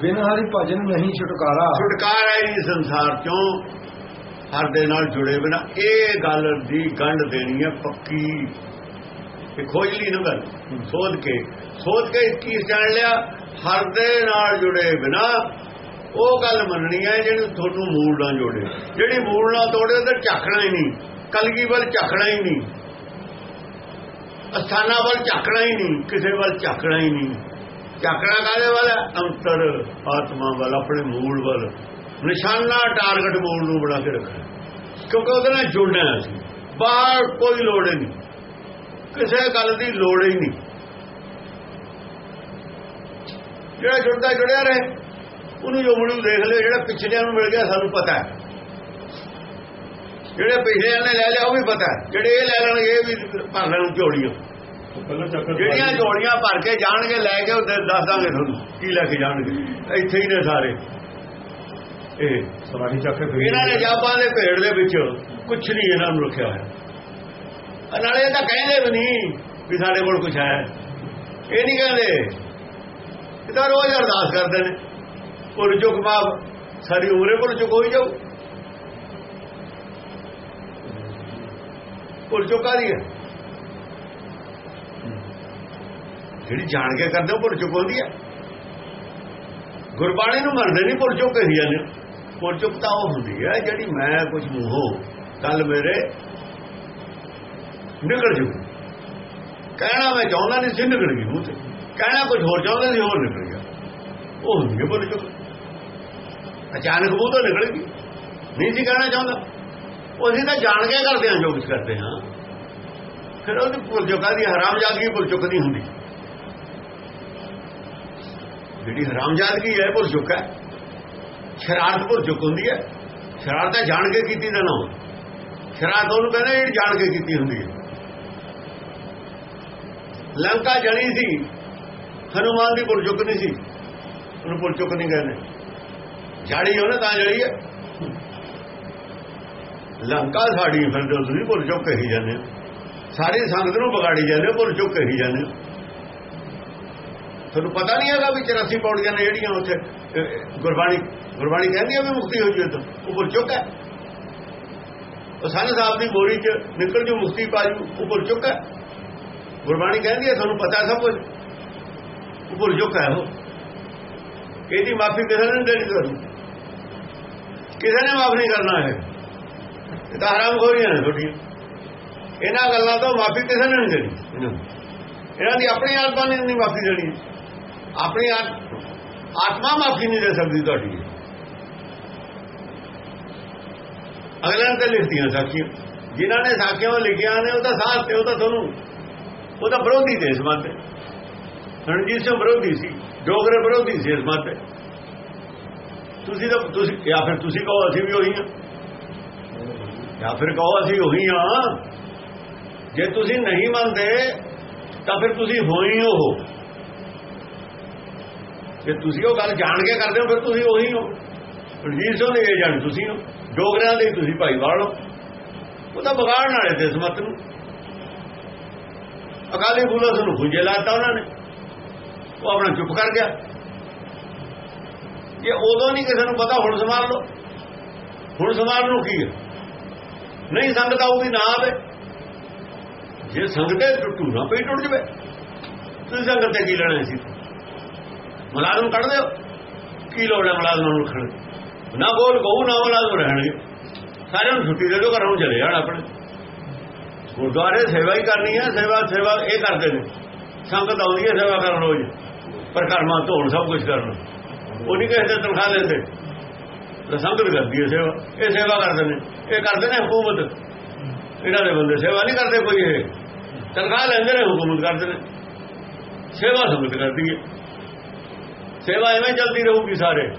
ਬਿਨ ਹਰੀ ਭਜਨ ਨਹੀਂ ਛੁਟਕਾਰਾ। ਛੁਟਕਾਰਾ ਹੀ ਸੰਸਾਰ ਚੋਂ ਹਰ ਦੇ ਨਾਲ ਜੁੜੇ ਬਿਨਾ। ਇਹ ਗੱਲ ਦੀ ਗੰਢ ਦੇਣੀ ਹੈ ਪੱਕੀ। ਇਹ ਖੋਜ ਲਈ ਨਾ ਗੱਲ ਸੋਧ ਕੇ। ਸੋਧ ਕੇ ਕੀ ਜਾਣ ਲਿਆ, ਹਰ ਦੇ ਨਾਲ ਜੁੜੇ ਬਿਨਾ। ਉਹ ਗੱਲ ਮੰਨਣੀ ਹੈ ਜਿਹੜੀ ਤੁਹਾਨੂੰ ਮੂਲ ਨਾਲ ਜੋੜੇ। ਜਿਹੜੀ ਮੂਲ ਨਾਲ ਤੋੜੇ ਤੇ ਝਾਕਣਾ ਹੀ ਨਹੀਂ। ਕਲਗੀ ਵੱਲ ਝਾਕਣਾ ਹੀ ਨਹੀਂ। ਅਸਥਾਨਾਂ ਵੱਲ ਝਾਕਣਾ ਹੀ ਨਹੀਂ। ਕਿਸੇ ਵੱਲ ਝਾਕਣਾ ਹੀ ਨਹੀਂ। ਝਾਕਣਾ ਕਾਹਦੇ ਵੱਲ ਹੈ? ਅੰਤਰ ਆਤਮਾ ਵੱਲ, ਆਪਣੇ ਮੂਲ ਵੱਲ। ਨਿਸ਼ਾਨਾ ਟਾਰਗੇਟ ਮੂਲ ਨੂੰ ਬਣਾ ਕੇ ਰੱਖਣਾ। ਕਿਉਂਕਿ ਉਹਦੇ ਨਾਲ ਜੁੜਨਾ ਹੈ ਅਸੀਂ। ਬਾਹਰ ਕੋਈ ਲੋੜ ਨਹੀਂ। ਕਿਸੇ ਗੱਲ ਦੀ ਲੋੜ ਹੀ ਨਹੀਂ। ਜਿਹੜਾ ਜੁੜਦਾ ਜੁੜਿਆ ਰਹੇ ਉਹਨੂੰ ਜੋ ਮੁੜੂ ਦੇਖ ਲਿਓ ਜਿਹੜਾ ਪਿਛਲਿਆਂ ਨੂੰ ਮਿਲ ਗਿਆ ਸਾਨੂੰ ਪਤਾ ਹੈ। ਜਿਹੜੇ ਪਿਛਲਿਆਂ ਨੇ ਲੈ ਲਿਆ ਉਹ ਵੀ ਪਤਾ ਜਿਹੜੇ ਇਹ ਲੈ ਲੈਣਗੇ ਇਹ ਵੀ ਭਰ ਲੈਣ ਚੱਕਰ ਜਿਹੜੀਆਂ ਝੋਲੀਆਂ ਭਰ ਕੇ ਜਾਣਗੇ ਲੈ ਕੇ ਉਹ ਦੱਸ ਦਾਂਗੇ ਤੁਹਾਨੂੰ ਕੀ ਲੈ ਕੇ ਜਾਣਗੇ। ਇੱਥੇ ਹੀ ਨੇ ਸਾਰੇ। ਇਹ ਸਵਾਰੀ ਚੱਕ ਕੇ ਇਹਨਾਂ ਨੇ ਜਾਬਾਂ ਦੇ ਭੇੜ ਦੇ ਵਿੱਚ ਕੁਝ ਨਹੀਂ ਇਹਨਾਂ ਨੂੰ ਰੱਖਿਆ ਹੋਇਆ। ਨਾਲੇ ਇਹ ਤਾਂ ਕਹਿੰਦੇ ਵੀ ਨਹੀਂ ਵੀ ਸਾਡੇ ਕੋਲ ਕੁਝ ਹੈ। ਇਹ ਨਹੀਂ ਕਹਿੰਦੇ। ਇਹ ਤਾਂ ਰੋਜ਼ ਅਰਦਾਸ ਕਰਦੇ ਨੇ। ਭੁੱਲ ਚੁੱਕ ਮਾਫ ਸਾਡੀ ਉਮਰੇ ਕੋਲ ਚੁੱਕ ਹੋਈ ਜਾਊ। ਭੁੱਲ ਚੁੱਕਾ ਦੀ ਹੈ? ਜਿਹੜੀ ਜਾਣ ਕੇ ਕਰਦੇ ਉਹ ਭੁੱਲ ਚੁੱਕ ਹੁੰਦੀ ਹੈ ਗੁਰਬਾਣੀ ਨੂੰ ਮੰਨਦੇ ਨਹੀਂ, ਭੁੱਲ ਚੁੱਕ ਕਹੀ ਜਾਂਦੇ। ਭੁੱਲ ਚੁੱਕ ਤਾਂ ਉਹ ਹੁੰਦੀ ਹੈ, ਜਿਹੜੀ ਮੈਂ ਕੁਝ ਮੂੰਹੋਂ ਕੱਲ ਮੇਰੇ ਨਿਕਲ ਜੂ। ਕਹਿਣਾ ਮੈਂ ਚਾਹੁੰਦਾ ਨਹੀਂ ਸੀ ਨਿਕਲ ਗਈ ਮੂੰਹ ਤੇ। ਕਹਿਣਾ ਕੁਝ ਹੋਰ ਚਾਹੁੰਦਾ ਸੀ, ਹੋਰ ਨਿਕਲ ਗਿਆ। ਉਹ ਹੁੰਦੀ ਹੈ ਭੁੱਲ ਚੁੱਕ। ਅਚਾਨਕ ਮੂੰਹ ਤੋਂ ਨਿਕਲ ਗਈ। ਨਹੀਂ ਸੀ ਕਹਿਣਾ ਚਾਹੁੰਦਾ। ਉਹ ਅਸੀਂ ਤਾਂ ਜਾਣ ਕੇ ਕਰਦੇ ਹਾਂ, ਜੋ ਕੁਝ ਕਰਦੇ ਹਾਂ। ਫਿਰ ਉਹਦੀ ਭੁੱਲ ਚੁੱਕਾ ਦੀ ਹਰਾਮ ਜਾਦਗੀ ਭੁੱਲ ਚੁੱਕ ਨਹੀਂ ਹੁੰਦੀ। ਜਿਹੜੀ ਹਰਾਮ ਜਾਦਗੀ ਹੈ, ਭੁੱਲ ਚੁੱਕਾ ਸ਼ਰਾਰਤ ਭੁੱਲ ਚੁੱਕ ਹੁੰਦੀ ਹੈ। ਸ਼ਰਾਰਤ ਤਾਂ ਜਾਣ ਕੇ ਕੀਤੀ ਤਾਂ ਨਾ ਸ਼ਰਾਰਤ ਉਹਨੂੰ ਕਹਿੰਦੇ ਜਿਹੜੀ ਜਾਣ ਕੇ ਕੀਤੀ ਹੁੰਦੀ ਹੈ। ਲੰਕਾ ਜਣੀ ਸੀ। ਹਨੂਮਾਨ ਦੀ ਭੁੱਲ ਚੁੱਕ ਨਹੀਂ ਸੀ। ਉਹਨੂੰ ਭੁੱਲ ਚੁੱਕ ਨਹੀਂ ਕਹਿੰਦੇ। ਜਾੜੀ ਉਹਨੇ ਤਾਂ ਜਲੀ ਹੈ ਲੰਕਾ ਸਾਡੀ ਫਿਰ ਜੋ ਤੁਸੀਂ ਭੁੱਲ ਚੁੱਕ ਕਹੀ ਜਾਂਦੇ ਹੋ। ਸਾਰੀ ਸੰਗਤ ਨੂੰ ਵਿਗਾੜੀ ਜਾਂਦੇ ਹੋ, ਭੁੱਲ ਚੁੱਕ ਕਹੀ ਜਾਂਦੇ ਹੋ। ਤੁਹਾਨੂੰ ਪਤਾ ਨਹੀਂ ਹੈਗਾ ਵੀ 84 ਪੌੜੀਆਂ ਨੇ ਜਿਹੜੀਆਂ ਉੱਥੇ ਗੁਰਬਾਣੀ ਗੁਰਬਾਣੀ ਕਹਿੰਦੀ ਹੈ ਵੀ ਮੁਕਤੀ ਹੋ ਜੂ ਤਾਂ ਉਹ ਭੁੱਲ ਚੁੱਕ ਹੈ। ਉਹ ਸੰਨ ਸਾਹਿਬ ਦੀ ਬੋਰੀ 'ਚ ਨਿਕਲ ਜੂ ਮੁਕਤੀ ਪਾ ਜੂ ਉਹ ਭੁੱਲ ਚੁੱਕ ਹੈ। ਗੁਰਬਾਣੀ ਕਹਿੰਦੀ ਹੈ ਤੁਹਾਨੂੰ ਪਤਾ ਸਭ ਕੁਝ। ਉਹ ਭੁੱਲ ਚੁੱਕ ਹੈ। ਉਹ ਇਹਦੀ ਮਾਫੀ ਕਿਸੇ ਨੇ ਦੇਣੀ ਤੁਹਾਨੂੰ। ਕਿਸੇ ਨੇ ਮਾਫ ਨਹੀਂ ਕਰਨਾ ਹੈ ਇਹ ਤਾਂ ਹਰਾਮ ਖੋਰੀਆਂ ਨੇ ਤੁਹਾਡੀਆਂ। ਇਹਨਾਂ ਗੱਲਾਂ ਤੋਂ ਮਾਫੀ ਕਿਸੇ ਨੇ ਨਹੀਂ ਦੇਣੀ। ਇਹਨਾਂ। ਦੀ ਆਪਣੀ ਆਤਮਾ ਨੇ ਨਹੀਂ ਮਾਫੀ ਦੇਣੀ। ਆਪਣੀ ਆਤਮਾ ਮਾਫੀ ਨਹੀਂ ਦੇ ਸਕਦੀ ਤੁਹਾਡੀ। ਅਗਲਿਆਂ ਤੇ ਲਿਖਤੀਆਂ ਸਾਖੀਆਂ। ਜਿਨ੍ਹਾਂ ਨੇ ਸਾਖੀਆਂ ਲਿਖੀਆਂ ਨੇ, ਉਹ ਤਾਂ ਸਾਥ ਤੇ ਉਹ ਤਾਂ ਤੁਹਾਨੂੰ। ਉਹ ਤਾਂ ਵਿਰੋਧੀ ਦੇ ਇਸ ਮਤ ਰਣਜੀਤ ਸਿੰਘ ਵਿਰੋਧੀ ਸੀ ਡੋਗਰੇ ਵਿਰੋਧੀ ਸੀ ਇਸ ਮਤ ਤੁਸੀਂ ਤਾਂ, ਤੁਸੀਂ, ਜਾਂ ਫਿਰ ਤੁਸੀਂ ਕਹੋ ਅਸੀਂ ਵੀ ਉਹੀ ਹਾਂ। ਜਾਂ ਫਿਰ ਕਹੋ ਅਸੀਂ ਉਹੀ ਹਾਂ। ਜੇ ਤੁਸੀਂ ਨਹੀਂ ਮੰਨਦੇ, ਤਾਂ ਫਿਰ ਤੁਸੀਂ ਹੋਈ ਹੋ। ਜੇ ਤੁਸੀਂ ਉਹ ਗੱਲ ਜਾਣ ਕੇ ਕਰਦੇ ਹੋ, ਫਿਰ ਤੁਸੀਂ ਉਹੀ ਹੋ। ਰਣਜੀਤ ਸਿੰਘ ਦੇ ਏਜੰਟ ਤੁਸੀਂ ਹੋ। ਡੋਗਰਿਆਂ ਦੇ ਤੁਸੀਂ ਭਾਈਵਾਲ ਹੋ। ਉਹ ਤਾਂ ਵਿਗਾੜਨ ਵਾਲੇ ਤੇ ਇਸ ਮਤ ਨੂੰ। ਅਕਾਲੀ ਫੂਲਾ ਨੂੰ ਖੁੰਝੇ ਲਾਤਾ ਉਹਨਾਂ ਨੇ। ਉਹ ਆਪਣਾ ਚੁੱਪ ਕਰ ਗਿਆ। ਜੇ ਉਦੋਂ ਨਹੀਂ ਕਿਸੇ ਨੂੰ ਪਤਾ, ਹੁਣ ਸਮਾਰ ਲਓ। ਹੁਣ ਸਮਾਰ ਨੂੰ ਕੀ ਹੈ? ਨਹੀਂ ਸੰਗਤ ਆਊਗੀ, ਨਾ ਆਵੇ। ਜੇ ਸੰਗਤੇ ਟੁੱਟੂ, ਨਾ ਪਈ ਟੁੱਟ ਜਵੇ। ਤੁਸੀਂ ਸੰਗਤ ਤੇ ਕੀ ਲੈਣਾ ਸੀ? ਮੁਲਾਜ਼ਮ ਕੱਢ ਦਿਓ। ਕੀ ਲੋੜ ਹੈ ਮੁਲਾਜ਼ਮਾਂ ਨੂੰ ਰੱਖਣ ਨਾ ਬੋਲ ਕਹੂ ਨਾ ਮੁਲਾਜ਼ਮ ਰਹਿਣਗੇ। ਸਾਰਿਆਂ ਨੂੰ ਛੁੱਟੀ ਦੇ ਦਿਓ, ਘਰੋਂ ਚਲੇ ਜਾਣ ਆਪਣੇ। ਗੁਰਦੁਆਰੇ ਸੇਵਾ ਹੀ ਕਰਨੀ ਹੈ, ਸੇਵਾ ਸੇਵਾ ਇਹ ਕਰਦੇ ਨੇ। ਸੰਗਤ ਆਉਂਦੀ ਹੈ, ਸੇਵਾ ਕਰਨ ਰੋਜ਼। ਪਰ ਕਰਮਾਂ ਧੋਣ ਸਭ ਕੁਝ ਕਰਨ। ਉਹ ਨਹੀਂ ਕਿਸੇ ਤੇ ਤਨਖਾਹ ਲੈਂਦੇ। ਸੰਗਤ ਕਰਦੀ ਹੈ ਸੇਵਾ। ਇਹ ਸੇਵਾ ਕਰਦੇ ਨੇ। ਇਹ ਕਰਦੇ ਨੇ ਹਕੂਮਤ। ਇਹਨਾਂ ਦੇ ਬੰਦੇ ਸੇਵਾ ਨਹੀਂ ਕਰਦੇ ਕੋਈ ਇਹ। ਤਨਖਾਹ ਲੈਂਦੇ ਨੇ, ਹਕੂਮਤ ਕਰਦੇ ਨੇ। ਸੇਵਾ ਸੰਗਤ ਕਰਦੀ ਹੈ। ਸੇਵਾ ਐਵੇਂ ਚੱਲਦੀ ਰਹੂਗੀ ਸਾਰੇ।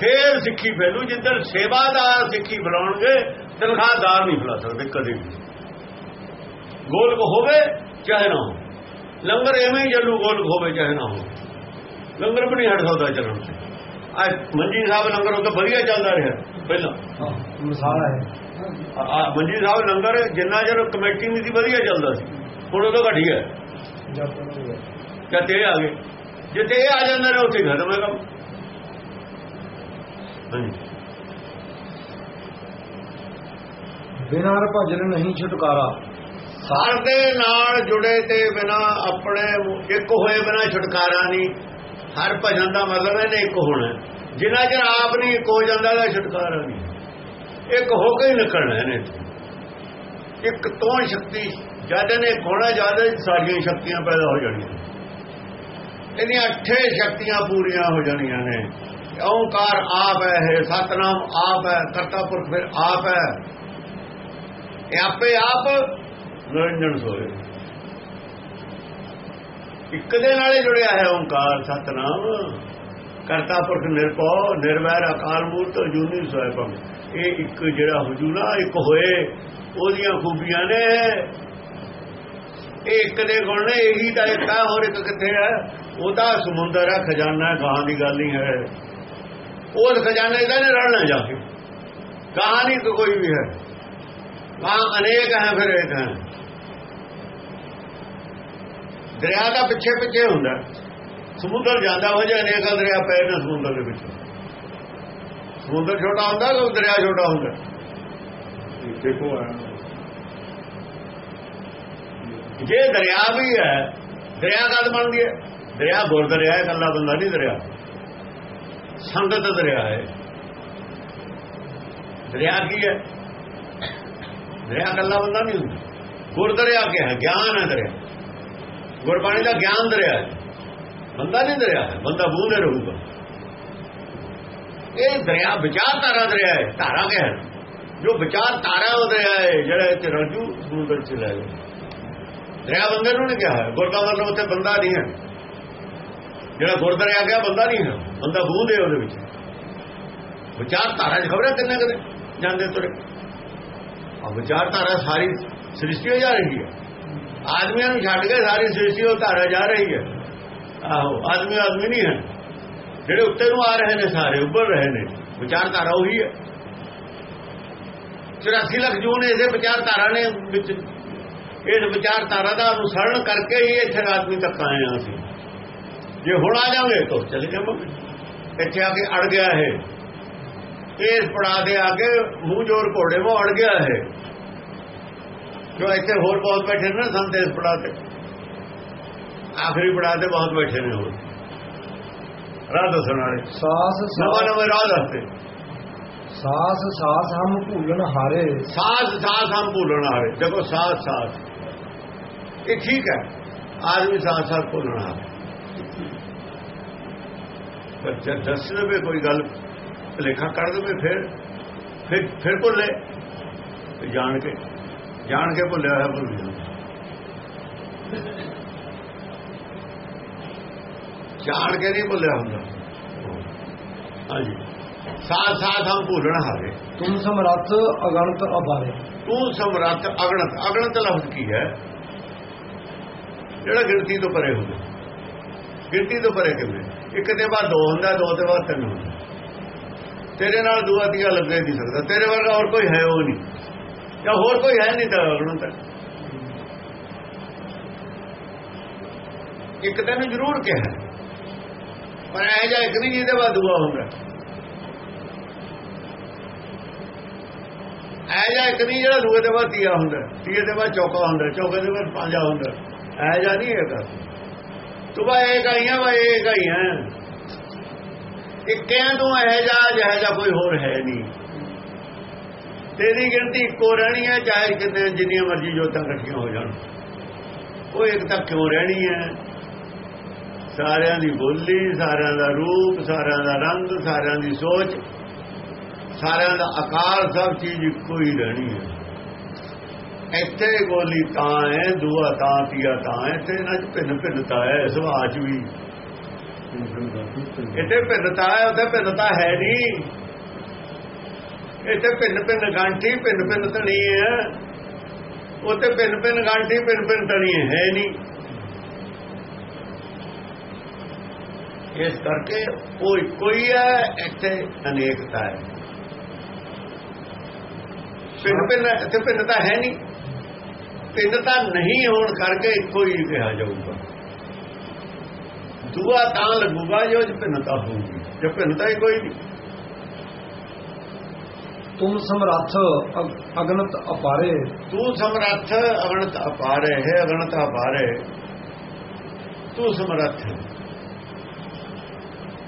ਫੇਰ ਸਿੱਖੀ ਫੈਲੂ। ਜਿੱਧਰ ਸੇਵਾਦਾਰ ਸਿੱਖੀ ਬੁਲਾਉਣਗੇ ਤਨਖਾਹਦਾਰ ਨਹੀਂ ਬੁਲਾ ਸਕਦੇ ਕਦੇ ਵੀ। ਗੋਲਕ ਹੋਵੇ ਚਾਹੇ ਨਾ ਹੋ ਲੰਗਰ ਐਵੇਂ ਹੀ ਚੱਲੂ ਗੋਲਕ ਹੋਵੇ ਚਾਹੇ ਨਾ ਹੋ ਲੰਗਰ ਵੀ ਨਹੀਂ ਹਟ ਸਕਦਾ ਚੱਲਣ ਤੇ। ਅੱਜ ਮੰਜੀ ਸਾਹਿਬ ਲੰਗਰ ਉਹ ਤਾਂ ਵਧੀਆ ਚੱਲਦਾ ਰਿਹਾ ਪਹਿਲਾਂ। ਮਿਸਾਲ ਹੈ। ਆ ਮੰਜੀ ਸਾਹਿਬ ਲੰਗਰ ਜਿੰਨਾ ਚਿਰ ਕਮੇਟੀ ਨਹੀਂ ਸੀ ਵਧੀਆ ਚੱਲਦਾ ਸੀ। ਹੁਣ ਉਹ ਤਾਂ ਘਟੀ ਹੈ ਜਦ ਤੇ ਇਹ ਆ ਗਏ। ਜਿੱਥੇ ਇਹ ਆ ਜਾਂਦੇ ਨੇ ਉੱਥੇ ਖਤਮ ਹੈ ਕੰਮ ਬਿਨਾਂ ਭਜਨ ਨਹੀਂ ਛੁਟਕਾਰਾ। ਹਰ ਦੇ ਨਾਲ ਜੁੜੇ ਤੇ ਬਿਨਾ ਆਪਣੇ ਇੱਕ ਹੋਏ ਬਿਨਾ ਛੁਟਕਾਰਾ ਨਹੀਂ। ਹਰ ਭਜਨ ਦਾ ਮਤਲਬ ਇਹਨੇ ਇੱਕ ਹੋਣਾ ਜਿੰਨਾ ਚਿਰ ਆਪ ਨਹੀਂ ਇੱਕ ਹੋ ਜਾਂਦਾ ਤਾਂ ਛੁਟਕਾਰਾ ਨਹੀਂ। ਇੱਕ ਹੋ ਕੇ ਹੀ ਨਿਕਲਣਾ ਇਹਨੇ। ਇੱਕ ਤੋਂ ਸ਼ਕਤੀ, ਜਦ ਨੇ ਕੋਣਾ ਜ਼ਿਆਦਾ ਸਾਰੀਆਂ ਸ਼ਕਤੀਆਂ ਪੈਦਾ ਹੋ ਜਾਣੀਆਂ। ਇਹਦੀਆਂ ਅੱਠੇ ਸ਼ਕਤੀਆਂ ਪੂਰੀਆਂ ਹੋ ਜਾਣੀਆਂ ਨੇ। ਓੰਕਾਰ ਆਪ ਹੈ, ਇਹ ਸਤਨਾਮ ਆਪ ਹੈ ਕਰਤਾ ਪੁਰਖ ਫਿਰ ਆਪ ਹੈ। ਇਹ ਆਪੇ ਆਪ ਨਿਰੰਜਨ ਸੋਏ ਇੱਕ ਦੇ ਨਾਲੇ ਜੁੜਿਆ ਹੈ ਓੰਕਾਰ ਸਤਨਾਮ। ਕਰਤਾ ਪੁਰਖ ਨਿਰਭਉ, ਨਿਰਵੈਰ ਅਕਾਲ ਮੂਰਤ ਜੂਨੀ ਸੋਏ ਭੰ ਇਹ ਇੱਕ ਜਿਹੜਾ ਹੁਜੂਰਾ, ਇੱਕ ਹੋਏ, ਉਹਦੀਆਂ ਖੂਬੀਆਂ ਨੇ। ਇਹ ਇੱਕ ਦੇ ਗੁਣ ਨੇ, ਇਹੀ ਤਾਂ ਇੱਕ ਹੈ ਹੋਰ ਇੱਕ ਕਿੱਥੇ ਹੈ? ਉਹ ਤਾਂ ਸਮੁੰਦਰ ਹੈ, ਖਜ਼ਾਨਾ ਗਾਂ ਦੀ ਗੱਲ ਨਹੀਂ ਹੈ। ਉਹ ਖਜ਼ਾਨੇ ਦਾ ਨੇ ਰਲਣਾ ਜਾ ਕੇ ਕਹਾਣੀ ਤਾਂ ਕੋਈ ਵੀ ਹੈ। ਵਹਾਂ ਅਨੇਕ ਹੈ ਫਿਰ ਇੱਕ ਹੈ ਦਰਿਆ ਦਾ ਪਿੱਛੇ ਪਿੱਛੇ ਹੁੰਦਾ। ਸਮੁੰਦਰ ਜਾਂਦਾ ਹੋ ਜਾ ਅਨੇਕ ਦਰਿਆ ਪਏ ਨੇ ਸਮੁੰਦਰ ਦੇ ਵਿੱਚ। ਸਮੁੰਦਰ ਛੋਟਾ ਹੁੰਦਾ ਕਿ ਦਰਿਆ ਛੋਟਾ ਹੁੰਦਾ? ਦੇਖੋ ਆ ਜੇ ਦਰਿਆ ਵੀ ਹੈ ਦਰਿਆ ਕਦ ਬਣਦੀ ਹੈ? ਦਰਿਆ ਗੁਰ ਦਰਿਆ ਹੈ ਕੱਲਾ ਬੰਦਾ ਨਹੀਂ ਦਰਿਆ। ਸੰਗਤ ਦਰਿਆ ਹੈ। ਦਰਿਆ ਕੀ ਹੈ? ਦਰਿਆ ਕੱਲਾ ਬੰਦਾ ਨਹੀਂ ਹੁੰਦਾ। ਗੁਰ ਦਰਿਆ ਕੀ ਗਿਆਨ ਹੈ ਦਰਿਆ। ਗੁਰਬਾਣੀ ਦਾ ਗਿਆਨ ਦਰਿਆ ਹੈ। ਬੰਦਾ ਨਹੀਂ ਦਰਿਆ ਹੈ, ਬੰਦਾ ਬੂੰਦੇ ਰਹੂਗਾ। ਇਹ ਦਰਿਆ ਵਿਚਾਰ ਧਾਰਾ ਦਰਿਆ ਹੈ, ਧਾਰਾ ਕਿਹਾ ਜੋ ਵਿਚਾਰ ਧਾਰਾ ਉਹ ਦਰਿਆ ਹੈ, ਜਿਹੜਾ ਇੱਥੇ ਰਜੂ ਸਮੁੰਦਰ ਚ ਲੈ ਗਿਆ। ਦਰਿਆ ਬੰਦੇ ਨੂੰ ਨਹੀਂ ਕਿਹਾ ਹੈ ਗੁਰਦਾ ਮਤਲਬ ਉੱਥੇ ਬੰਦਾ ਨਹੀਂ ਹੈ। ਜਿਹੜਾ ਗੁਰਦਰਿਆ ਗਿਆ, ਬੰਦਾ ਨਹੀਂ ਹੈ। ਬੰਦਾ ਬੂੰਦੇ ਉਹਦੇ ਵਿੱਚ। ਵਿਚਾਰ ਧਾਰਾ ਚ ਖਬਰਾਂ ਕਿੰਨੇ ਕਦੇ ਜਾਂਦੇ ਤੁਰੇ। ਵਿਚਾਰਧਾਰਾ ਸਾਰੀ ਸ੍ਰਿਸ਼ਟੀ ਹੋ ਜਾ ਰਹੀ ਹੈ ਆਦਮੀਆਂ ਨੂੰ ਛੱਡ ਕੇ ਸਾਰੀ ਸ੍ਰਿਸ਼ਟੀ ਉਹ ਧਾਰਾ ਜਾ ਰਹੀ ਹੈ ਆਹੋ ਆਦਮੀ ਆਦਮੀ ਨਹੀਂ ਹੈ ਜਿਹੜੇ ਉੱਤੇ ਨੂੰ ਆ ਰਹੇ ਨੇ ਸਾਰੇ ਉੱਭਰ ਰਹੇ ਨੇ ਵਿਚਾਰਧਾਰਾ ਉਹੀ ਹੈ 84 ਲੱਖ ਜੂਨ ਇਸੇ ਵਿਚਾਰਧਾਰਾ ਨੇ ਵਿੱਚ ਇਸ ਵਿਚਾਰਧਾਰਾ ਦਾ ਅਨੁਸਰਣ ਕਰਕੇ ਹੀ ਇੱਥੇ ਆਦਮੀ ਤੱਕ ਆਏ ਹਾਂ ਅਸੀਂ ਜੇ ਹੁਣ ਆ ਜਾਵਾਂਗੇ ਤਾਂ ਚਲੇ ਜਾਵਾਂਗੇ ਇੱਥੇ ਆ ਕੇ ਅੜ ਗਿਆ ਹੈ ਇਸ ਪੜਾ ਦੇ ਆ ਕੇ ਮੂੰਹ ਜੋਰ ਘੋੜੇ ਮੋ ਅੜ ਗਿਆ ਹੈ ਜੋ ਇੱਥੇ ਹੋਰ ਬਹੁਤ ਬੈਠੇ ਨੇ ਸੰਤ ਇਸ ਪੜਾ ਤੇ ਆਖਰੀ ਪੜਾ ਤੇ ਬਹੁਤ ਬੈਠੇ ਨੇ ਹੋਰ ਰਾਹ ਦੱਸਣ ਵਾਲੇ ਸਾਸ ਨਵਾਂ ਨਵਾਂ ਰਾਹ ਦੱਸਦੇ ਸਾਸ ਸਾਸ ਹਮ ਭੂਲਣ ਹਾਰੇ ਸਾਥ ਸਾਥ ਹਮ ਭੁੱਲਣ ਵਾਲੇ ਦੇਖੋ ਸਾਥ ਸਾਥ ਇਹ ਠੀਕ ਹੈ ਆਦਮੀ ਸਾਥ ਸਾਥ ਭੁੱਲਣ ਵਾਲਾ ਪਰ ਜਦ ਦੱਸ ਦੇਵੇ ਕੋਈ ਗੱਲ ਲੇਖਾ ਕਰ ਦੇਵੇ ਫਿਰ ਫਿਰ ਫਿਰ ਭੁੱਲੇ। ਤੇ ਜਾਣ ਕੇ ਜਾਣ ਕੇ ਭੁੱਲਿਆ ਹੋਇਆ ਭੁੱਲ ਜਾਂਦਾ ਜਾਣ ਕੇ ਨਹੀਂ ਭੁੱਲਿਆ ਹੁੰਦਾ। ਹਾਂਜੀ। ਸਾਥ ਸਾਥ ਹਮ ਭੁੱਲਣ ਹਾਰੇ। ਤੁਮ ਸਮਰੱਥ ਅਗਣਤ ਅਬਾਰੇ। ਤੂੰ ਸਮਰੱਥ ਅਗਣਤ ਅਗਣਤ ਲਫ਼ਜ਼ ਕੀ ਹੈ? ਜਿਹੜਾ ਗਿਣਤੀ ਤੋਂ ਪਰੇ ਹੁੰਦਾ। ਗਿਣਤੀ ਤੋਂ ਪਰੇ ਕਿਵੇਂ? ਇੱਕ ਦੇ ਬਾਅਦ ਦੋ ਹੁੰਦਾ ਦੋ ਦੇ ਬਾਅਦ ਤਿੰਨ ਹੁੰਦਾ। ਤੇਰੇ ਨਾਲ ਦੂਆ ਤੀਆ ਲੱਗੇ ਨਹੀਂ ਸਕਦਾ। ਤੇਰੇ ਵਰਗਾ ਹੋਰ ਕੋਈ ਹੈ ਉਹ ਨਹੀਂ। ਜਾਂ ਹੋਰ ਕੋਈ ਹੈ ਨਹੀਂ ਤਾਂ ਅਗਣਤ ਹੈ। ਇੱਕ ਤੈਨੂੰ ਜ਼ਰੂਰ ਕਿਹਾ ਪਰ ਇਹ ਜਾਂ ਇੱਕ ਨਹੀਂ ਜਿਹਦੇ ਬਾਅਦ ਦੂਆ ਹੁੰਦਾ। ਐ ਜਾਂ ਇੱਕ ਨਹੀਂ ਜਿਹੜਾ ਦੂਏ ਦੇ ਬਾਅਦ ਤੀਆ ਹੁੰਦਾ। ਤੀਏ ਦੇ ਬਾਅਦ ਚੌਕਾ ਹੁੰਦਾ। ਚੌਕੇ ਦੇ ਬਾਅਦ ਪੰਜਾ ਹੁੰਦਾ। ਐ ਜਾਂ ਨਹੀਂ ਹੈਗਾ। ਤੂੰ ਬਾ ਇਹ ਗਾਈਆਂ ਵਾ, ਇਹ ਗਾਈਆਂ। ਇੱਕਿਆਂ ਤੋਂ ਇਹ ਜਾ ਜਿਹੇ ਜਾ ਕੋਈ ਹੋਰ ਹੈ ਨਹੀਂ। ਤੇਰੀ ਗਿਣਤੀ ਇੱਕੋ ਰਹਿਣੀ ਹੈ, ਚਾਹੇ ਕਿੰਨੇ ਜਿੰਨੀਆਂ ਮਰਜ਼ੀ ਜੋਤਾਂ ਇਕੱਠੀਆਂ ਹੋ ਜਾਣ। ਉਹ ਇੱਕ ਤਾਂ ਕਿਉਂ ਰਹਿਣੀ ਹੈ? ਸਾਰਿਆਂ ਦੀ ਬੋਲੀ, ਸਾਰਿਆਂ ਦਾ ਰੂਪ, ਸਾਰਿਆਂ ਦਾ ਰੰਗ, ਸਾਰਿਆਂ ਦੀ ਸੋਚ, ਸਾਰਿਆਂ ਦਾ ਆਕਾਰ, ਸਭ ਚੀਜ਼ ਇੱਕੋ ਹੀ ਰਹਿਣੀ ਹੈ। ਇੱਥੇ ਗੋਲੀ ਤਾਂ ਹੈ, ਦੂਆ ਤਾਂ, ਤੀਆ ਤਾਂ ਹੈ ਤੇ ਇਹਨਾਂ ਚ ਭਿੰਨ ਭਿੰਨਤਾ ਹੈ, ਸੁਭਾਅ ਚ ਵੀ। ਇੱਥੇ ਭਿੰਨਤਾ ਹੈ, ਉੱਥੇ ਭਿੰਨਤਾ ਹੈ ਨਹੀਂ ਇੱਥੇ ਭਿੰਨ ਭਿੰਨ ਗਾਂਠੀ ਭਿੰਨ ਭਿੰਨ ਤਣੀ ਹੈ। ਉੱਥੇ ਭਿੰਨ ਭਿੰਨ ਗਾਂਠੀ ਭਿੰਨ ਭਿੰਨ ਤਣੀ ਹੈ ਨਹੀਂ ਇਸ ਕਰਕੇ ਉਹ ਇੱਕੋ ਹੀ ਹੈ, ਇੱਥੇ ਅਨੇਕਤਾ ਹੈ। ਭਿੰਨ ਭਿੰਨ ਇੱਥੇ ਭਿੰਨਤਾ ਹੈ ਨਹੀਂ ਭਿੰਨਤਾ ਨਹੀਂ ਹੋਣ ਕਰਕੇ ਇੱਕੋ ਹੀ ਕਿਹਾ ਜਾਊਗਾ। ਦੂਆ ਤਾਂ ਲੱਗੂਗਾ ਜੋ ਭਿੰਨਤਾ ਹੋਊਗੀ। ਜੇ ਭਿੰਨਤਾ ਹੀ ਕੋਈ ਨਹੀਂ। ਤੁਮ ਸਮਰੱਥ ਅਗ- ਅਗਣਤ ਅਪਾਰੇ। ਤੂੰ ਸਮਰੱਥ ਅਗਣਤ ਅਪਾਰੇ। ਹੈ ਅਗਣਤ ਅਪਾਰੇ ਤੂੰ ਸਮਰੱਥ।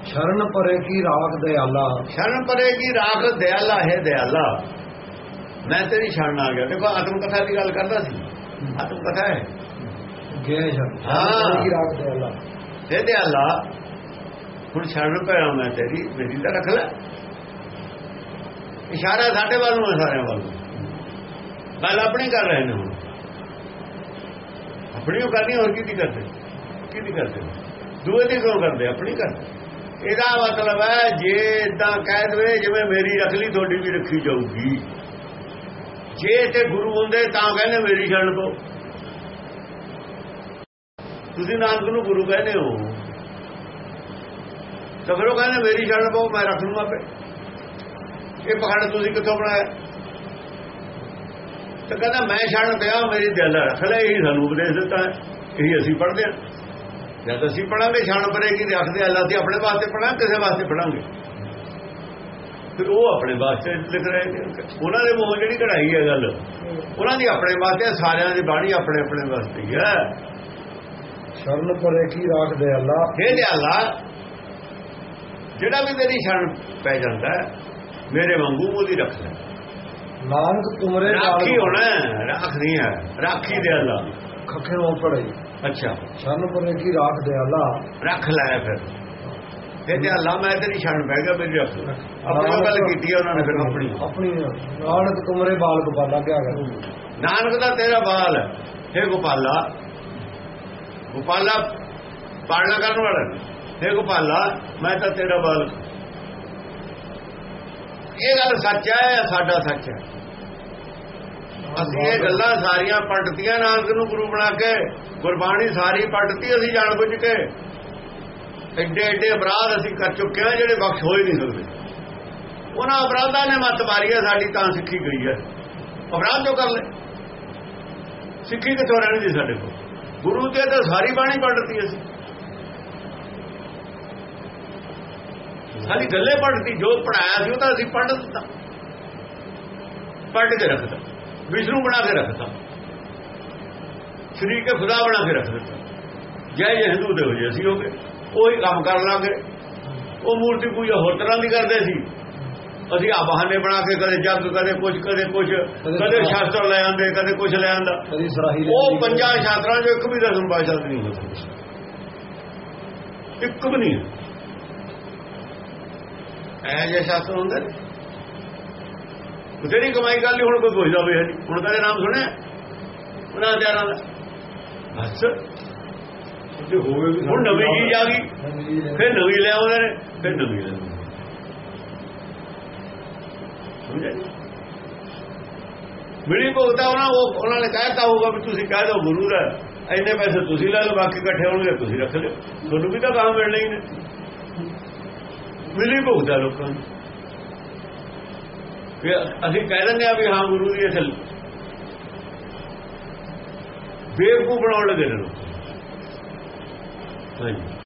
ਸ਼ਰਨ ਪਰੇ ਕੀ ਰਾਖ ਦਇਆਲਾ ਸ਼ਰਨ ਪਰੇ ਕੀ ਰਾਖ ਦਿਆਲਾ? ਹੈ ਦਿਆਲਾ ਮੈਂ ਤੇਰੀ ਸ਼ਰਨ ਆ ਗਿਆ। ਦੇਖੋ ਆਤਮ ਕਥਾ ਦੀ ਗੱਲ ਕਰਦਾ ਸੀ। ਆਤਮ ਕਥਾ ਹੈ। ਗਏ ਸ਼ਰਨ। ਹਾਂ। ਕੀ ਰਾਖ ਦਇਆਲਾ ਇਹ ਦਿਆਲਾ ਹੁਣ ਛੱਡ ਪਿਆ ਮੈਂ ਤੇਰੀ, ਮੇਰੀ ਤਾਂ ਰੱਖ ਲੈ। ਇਸ਼ਾਰਾ ਸਾਡੇ ਵੱਲ ਨੂੰ ਹੈ ਸਾਰਿਆਂ ਵੱਲ ਨੂੰ। ਗੱਲ ਆਪਣੀ ਕਰ ਰਹੇ ਨੇ ਹੁਣ। ਆਪਣੀ ਉਹ ਕਰਨੀ, ਹੋਰ ਕਿਹਦੀ ਕਰਦੇ? ਕਿਹਦੀ ਕਰਦੇ? ਦੂਏ ਦੀ ਕਿਉਂ ਕਰਦੇ? ਆਪਣੀ ਕਰਦੇ ਇਹਦਾ ਮਤਲਬ ਹੈ, ਜੇ ਇਦਾਂ ਕਹਿ ਦਵੇ, ਜਿਵੇਂ ਮੇਰੀ ਰੱਖ ਲਈ ਤੁਹਾਡੀ ਵੀ ਰੱਖੀ ਜਾਊਗੀ। ਜੇ ਤੇ ਗੁਰੂ ਹੁੰਦੇ ਤਾਂ ਕਹਿੰਦੇ, ਮੇਰੀ ਛੱਡ ਪਓ ਤੁਸੀਂ ਨਾਨਕ ਨੂੰ ਗੁਰੂ ਕਹਿੰਦੇ ਹੋ। ਤਾਂ ਫਿਰ ਉਹ ਕਹਿੰਦੇ, ਮੇਰੀ ਸ਼ਰਨ ਪਾਓ, ਮੈਂ ਰੱਖ ਲੂੰਗਾ ਆਪੇ। ਇਹ ਪਖੰਡ ਤੁਸੀਂ ਕਿੱਥੋਂ ਬਣਾਇਆ? ਤਾਂ ਕਹਿੰਦਾ, ਮੈਂ ਸ਼ਰਨ ਪਿਆ, ਮੇਰੀ ਦਿਲ ਰੱਖ ਲੈ ਇਹੀ ਸਾਨੂੰ ਉਪਦੇਸ਼ ਦਿੱਤਾ ਹੈ। ਇਹੀ ਅਸੀਂ ਪੜ੍ਹਦੇ ਹਾਂ। ਜਦ ਅਸੀਂ ਪੜਾਂਗੇ ਸ਼ਰਨ ਪਰੇਗੀ ਤੇ ਰੱਖਦੇ ਅੱਲਾ ਤੇ ਆਪਣੇ ਵਾਸਤੇ ਪੜਾਂ ਕਿਸੇ ਵਾਸਤੇ ਪੜਾਂਗੇ ਫਿਰ ਉਹ ਆਪਣੇ ਵਾਸਤੇ ਲਿਖ ਰਹੇ ਉਹਨਾਂ ਦੇ ਮੂੰਹ ਜਿਹੜੀ ਕਢਾਈ ਹੈ ਗੱਲ, ਉਹਨਾਂ ਦੀ ਆਪਣੇ ਵਾਸਤੇ ਸਾਰਿਆਂ ਦੀ ਬਾਣੀ ਆਪਣੇ ਆਪਣੇ ਵਾਸਤੇ ਹੈ। ਸ਼ਰਨ ਪਰੇ ਕੀ ਰਾਖ ਦਇਆਲਾ ਇਹ ਦਿਆਲਾ ਜਿਹੜਾ ਵੀ ਤੇਰੀ ਸ਼ਰਨ ਪੈ ਜਾਂਦਾ ਹੈ, ਮੇਰੇ ਵਾਂਗੂ ਉਹਦੀ ਰੱਖ ਲੈ। ਨਾਨਕ ਤੁਮਰੇ ਰਾਖੀ ਹੋਣਾ ਹੈ, ਰਾਖ ਨਹੀਂ ਹੈ। ਰਾਖੀ ਦਿਆਲਾ ਖੱਖੇ ਨੂੰ ਪੜਾਈ ਅੱਛਾ। ਸ਼ਰਨ ਪਰੇ ਕੀ ਰਾਖ ਦਿਆਲਾ ਰੱਖ ਲੈ ਫਿਰ। ਤੇ ਤੇ ਅੱਲਾ ਮੈਂ ਤੇਰੀ ਛਣ ਬਹਿ ਗਿਆ ਮੇਰੀ ਰੱਖ ਆਪਣੀ ਗੱਲ ਕੀਤੀ ਉਹਨਾਂ ਨੇ ਫਿਰ ਆਪਣੀ। ਆਪਣੀ। ਨਾਨਕ ਤੁਮਰੇ ਬਾਲ ਗੋਪਾਲਾ ਕਿਆ ਕਰ? ਨਾਨਕ ਦਾ ਤੇਰਾ ਬਾਲ ਹੈ। ਹੇ ਗੋਪਾਲਾ ਗੋਪਾਲਾ ਪਾਲਣਾ ਕਰਨ ਵਾਲਾ। ਹੇ ਗੋਪਾਲਾ, ਮੈਂ ਤਾਂ ਤੇਰਾ ਬਾਲ ਇਹ ਗੱਲ ਸੱਚ ਹੈ ਜਾਂ ਸਾਡਾ ਸੱਚ ਹੈ? ਅਸੀਂ ਇਹ ਗੱਲਾਂ ਸਾਰੀਆਂ ਪਲਟਤੀਆਂ ਨਾਨਕ ਨੂੰ ਗੁਰੂ ਬਣਾ ਕੇ, ਗੁਰਬਾਣੀ ਸਾਰੀ ਪਲਟਤੀ, ਅਸੀਂ ਜਾਣ ਬੁੱਝ ਕੇ। ਐਡੇ ਐਡੇ ਅਪਰਾਧ ਅਸੀਂ ਕਰ ਚੁੱਕੇ ਹਾਂ ਜਿਹੜੇ ਬਖਸ਼ ਹੋਏ ਨਹੀਂ ਸਕਦੇ। ਉਹਨਾਂ ਅਪਰਾਧਾਂ ਨੇ ਮੱਤ ਮਾਰੀ ਹੈ, ਸਾਡੀ ਤਾਂ ਸਿੱਖੀ ਗਈ ਹੈ। ਅਪਰਾਧ ਜੋ ਕਰ ਲੈ ਸਿੱਖੀ ਕਿੱਥੋਂ ਰਹਿਣੀ ਜੀ ਸਾਡੇ ਕੋਲ? ਗੁਰੂ ਤੇ ਤਾਂ ਸਾਰੀ ਬਾਣੀ ਪੜ੍ਹਤੀ ਅਸੀਂ। ਸਾਡੀ ਗੱਲੇ ਪੜ੍ਹਤੀ ਜੋ ਪੜਾਇਆ ਸੀ ਉਹ ਤਾਂ ਅਸੀਂ ਪੜ੍ਹ ਦਿੱਤਾ। ਪੜ੍ਹ ਕੇ ਰੱਖਦਾ ਵਿਸ਼ਨੂੰ ਬਣਾ ਕੇ ਰੱਖਦਾ ਸਰੀਰ ਕੇ ਖੁਦਾ ਬਣਾ ਕੇ ਰੱਖ ਦਿੱਤਾ। ਜੈ ਜੈ ਹਿੰਦੂ ਦੇ ਹੋ ਜੇ ਅਸੀਂ ਹੋ ਗਏ। ਉਹੀ ਕੰਮ ਕਰ ਲਾਂਗੇ। ਉਹ ਮੂਰਤੀ ਪੂਜਾ ਹੋਰ ਤਰ੍ਹਾਂ ਦੀ ਕਰਦੇ ਸੀ। ਅਸੀਂ ਆ ਬਹਾਨੇ ਬਣਾ ਕੇ ਕਦੇ ਜੱਗ ਕਦੇ ਕੁਝ ਕਦੇ ਕੁਝ ਕਦੇ ਸ਼ਾਸਤਰ ਲੈ ਆਂਦੇ ਕਦੇ ਕੁਝ ਲੈ ਆਂਦਾ ਉਹ ਪੰਜਾਂ ਸ਼ਾਸਤਰਾਂ ਚੋਂ ਇੱਕ ਵੀ ਦਸਮ ਭਾਸ਼ਾ ਦੀ ਨਹੀਂ ਹੋ ਸਕਦੀ ਇੱਕ ਵੀ ਨਹੀਂ। ਐ ਜੇ ਸ਼ਾਸਤਰ ਹੁੰਦੇ ਬਥੇਰੀ ਕਮਾਈ ਕਰ ਲਈ ਹੁਣ ਕੋਈ ਪੁੱਛਦਾ ਵੀ ਹੈ ਹੁਣ ਕਦੇ ਨਾਮ ਸੁਣਿਆ। ਉਹਨਾਂ ਦੇ ਨਾਲ ਬਸ। ਜੇ ਹੋਵੇ ਵੀ ਹੁਣ ਨਵੀਂ ਚੀਜ਼ ਆ ਗਈ। ਫਿਰ ਨਵੀਂ ਲੈ ਆਉਂਦੇ ਨੇ। ਫਿਰ ਨਵੀਂ ਲੈ ਆਉਂਦੇ ਨੇ। ਸਮਝਿਆ ਜੀ? ਮਿਲੀ ਭੁਗਤਾ ਉਹਨਾਂ, ਉਹ ਉਹਨਾਂ ਨੇ ਕਹਿਤਾ ਹੋਊਗਾ ਵੀ ਤੁਸੀਂ ਕਹਿ ਦਿਓ ਗੁਰੂ ਦਾ ਇੰਨੇ ਪੈਸੇ ਤੁਸੀਂ ਲੈ ਲਓ, ਬਾਕੀ ਇਕੱਠੇ ਹੋਣਗੇ, ਤੁਸੀਂ ਰੱਖ ਲਿਓ। ਤੁਹਾਨੂੰ ਵੀ ਤਾਂ ਕੰਮ ਮਿਲਣਾ ਹੀ ਨੇ ਮਿਲੀ ਭੁਗਤਾ ਲੋਕਾਂ ਨੂੰ। ਵੀ ਅਸੀਂ ਕਹਿ ਦਿੰਦੇ ਆ ਵੀ ਹਾਂ, ਗੁਰੂ ਦੀ ਅਸਲ ਬੇਵਕੂ ਬਣਾਉਣ ਲੱਗੇ ਨੇ ਲੋਕ। ਹਾਂਜੀ।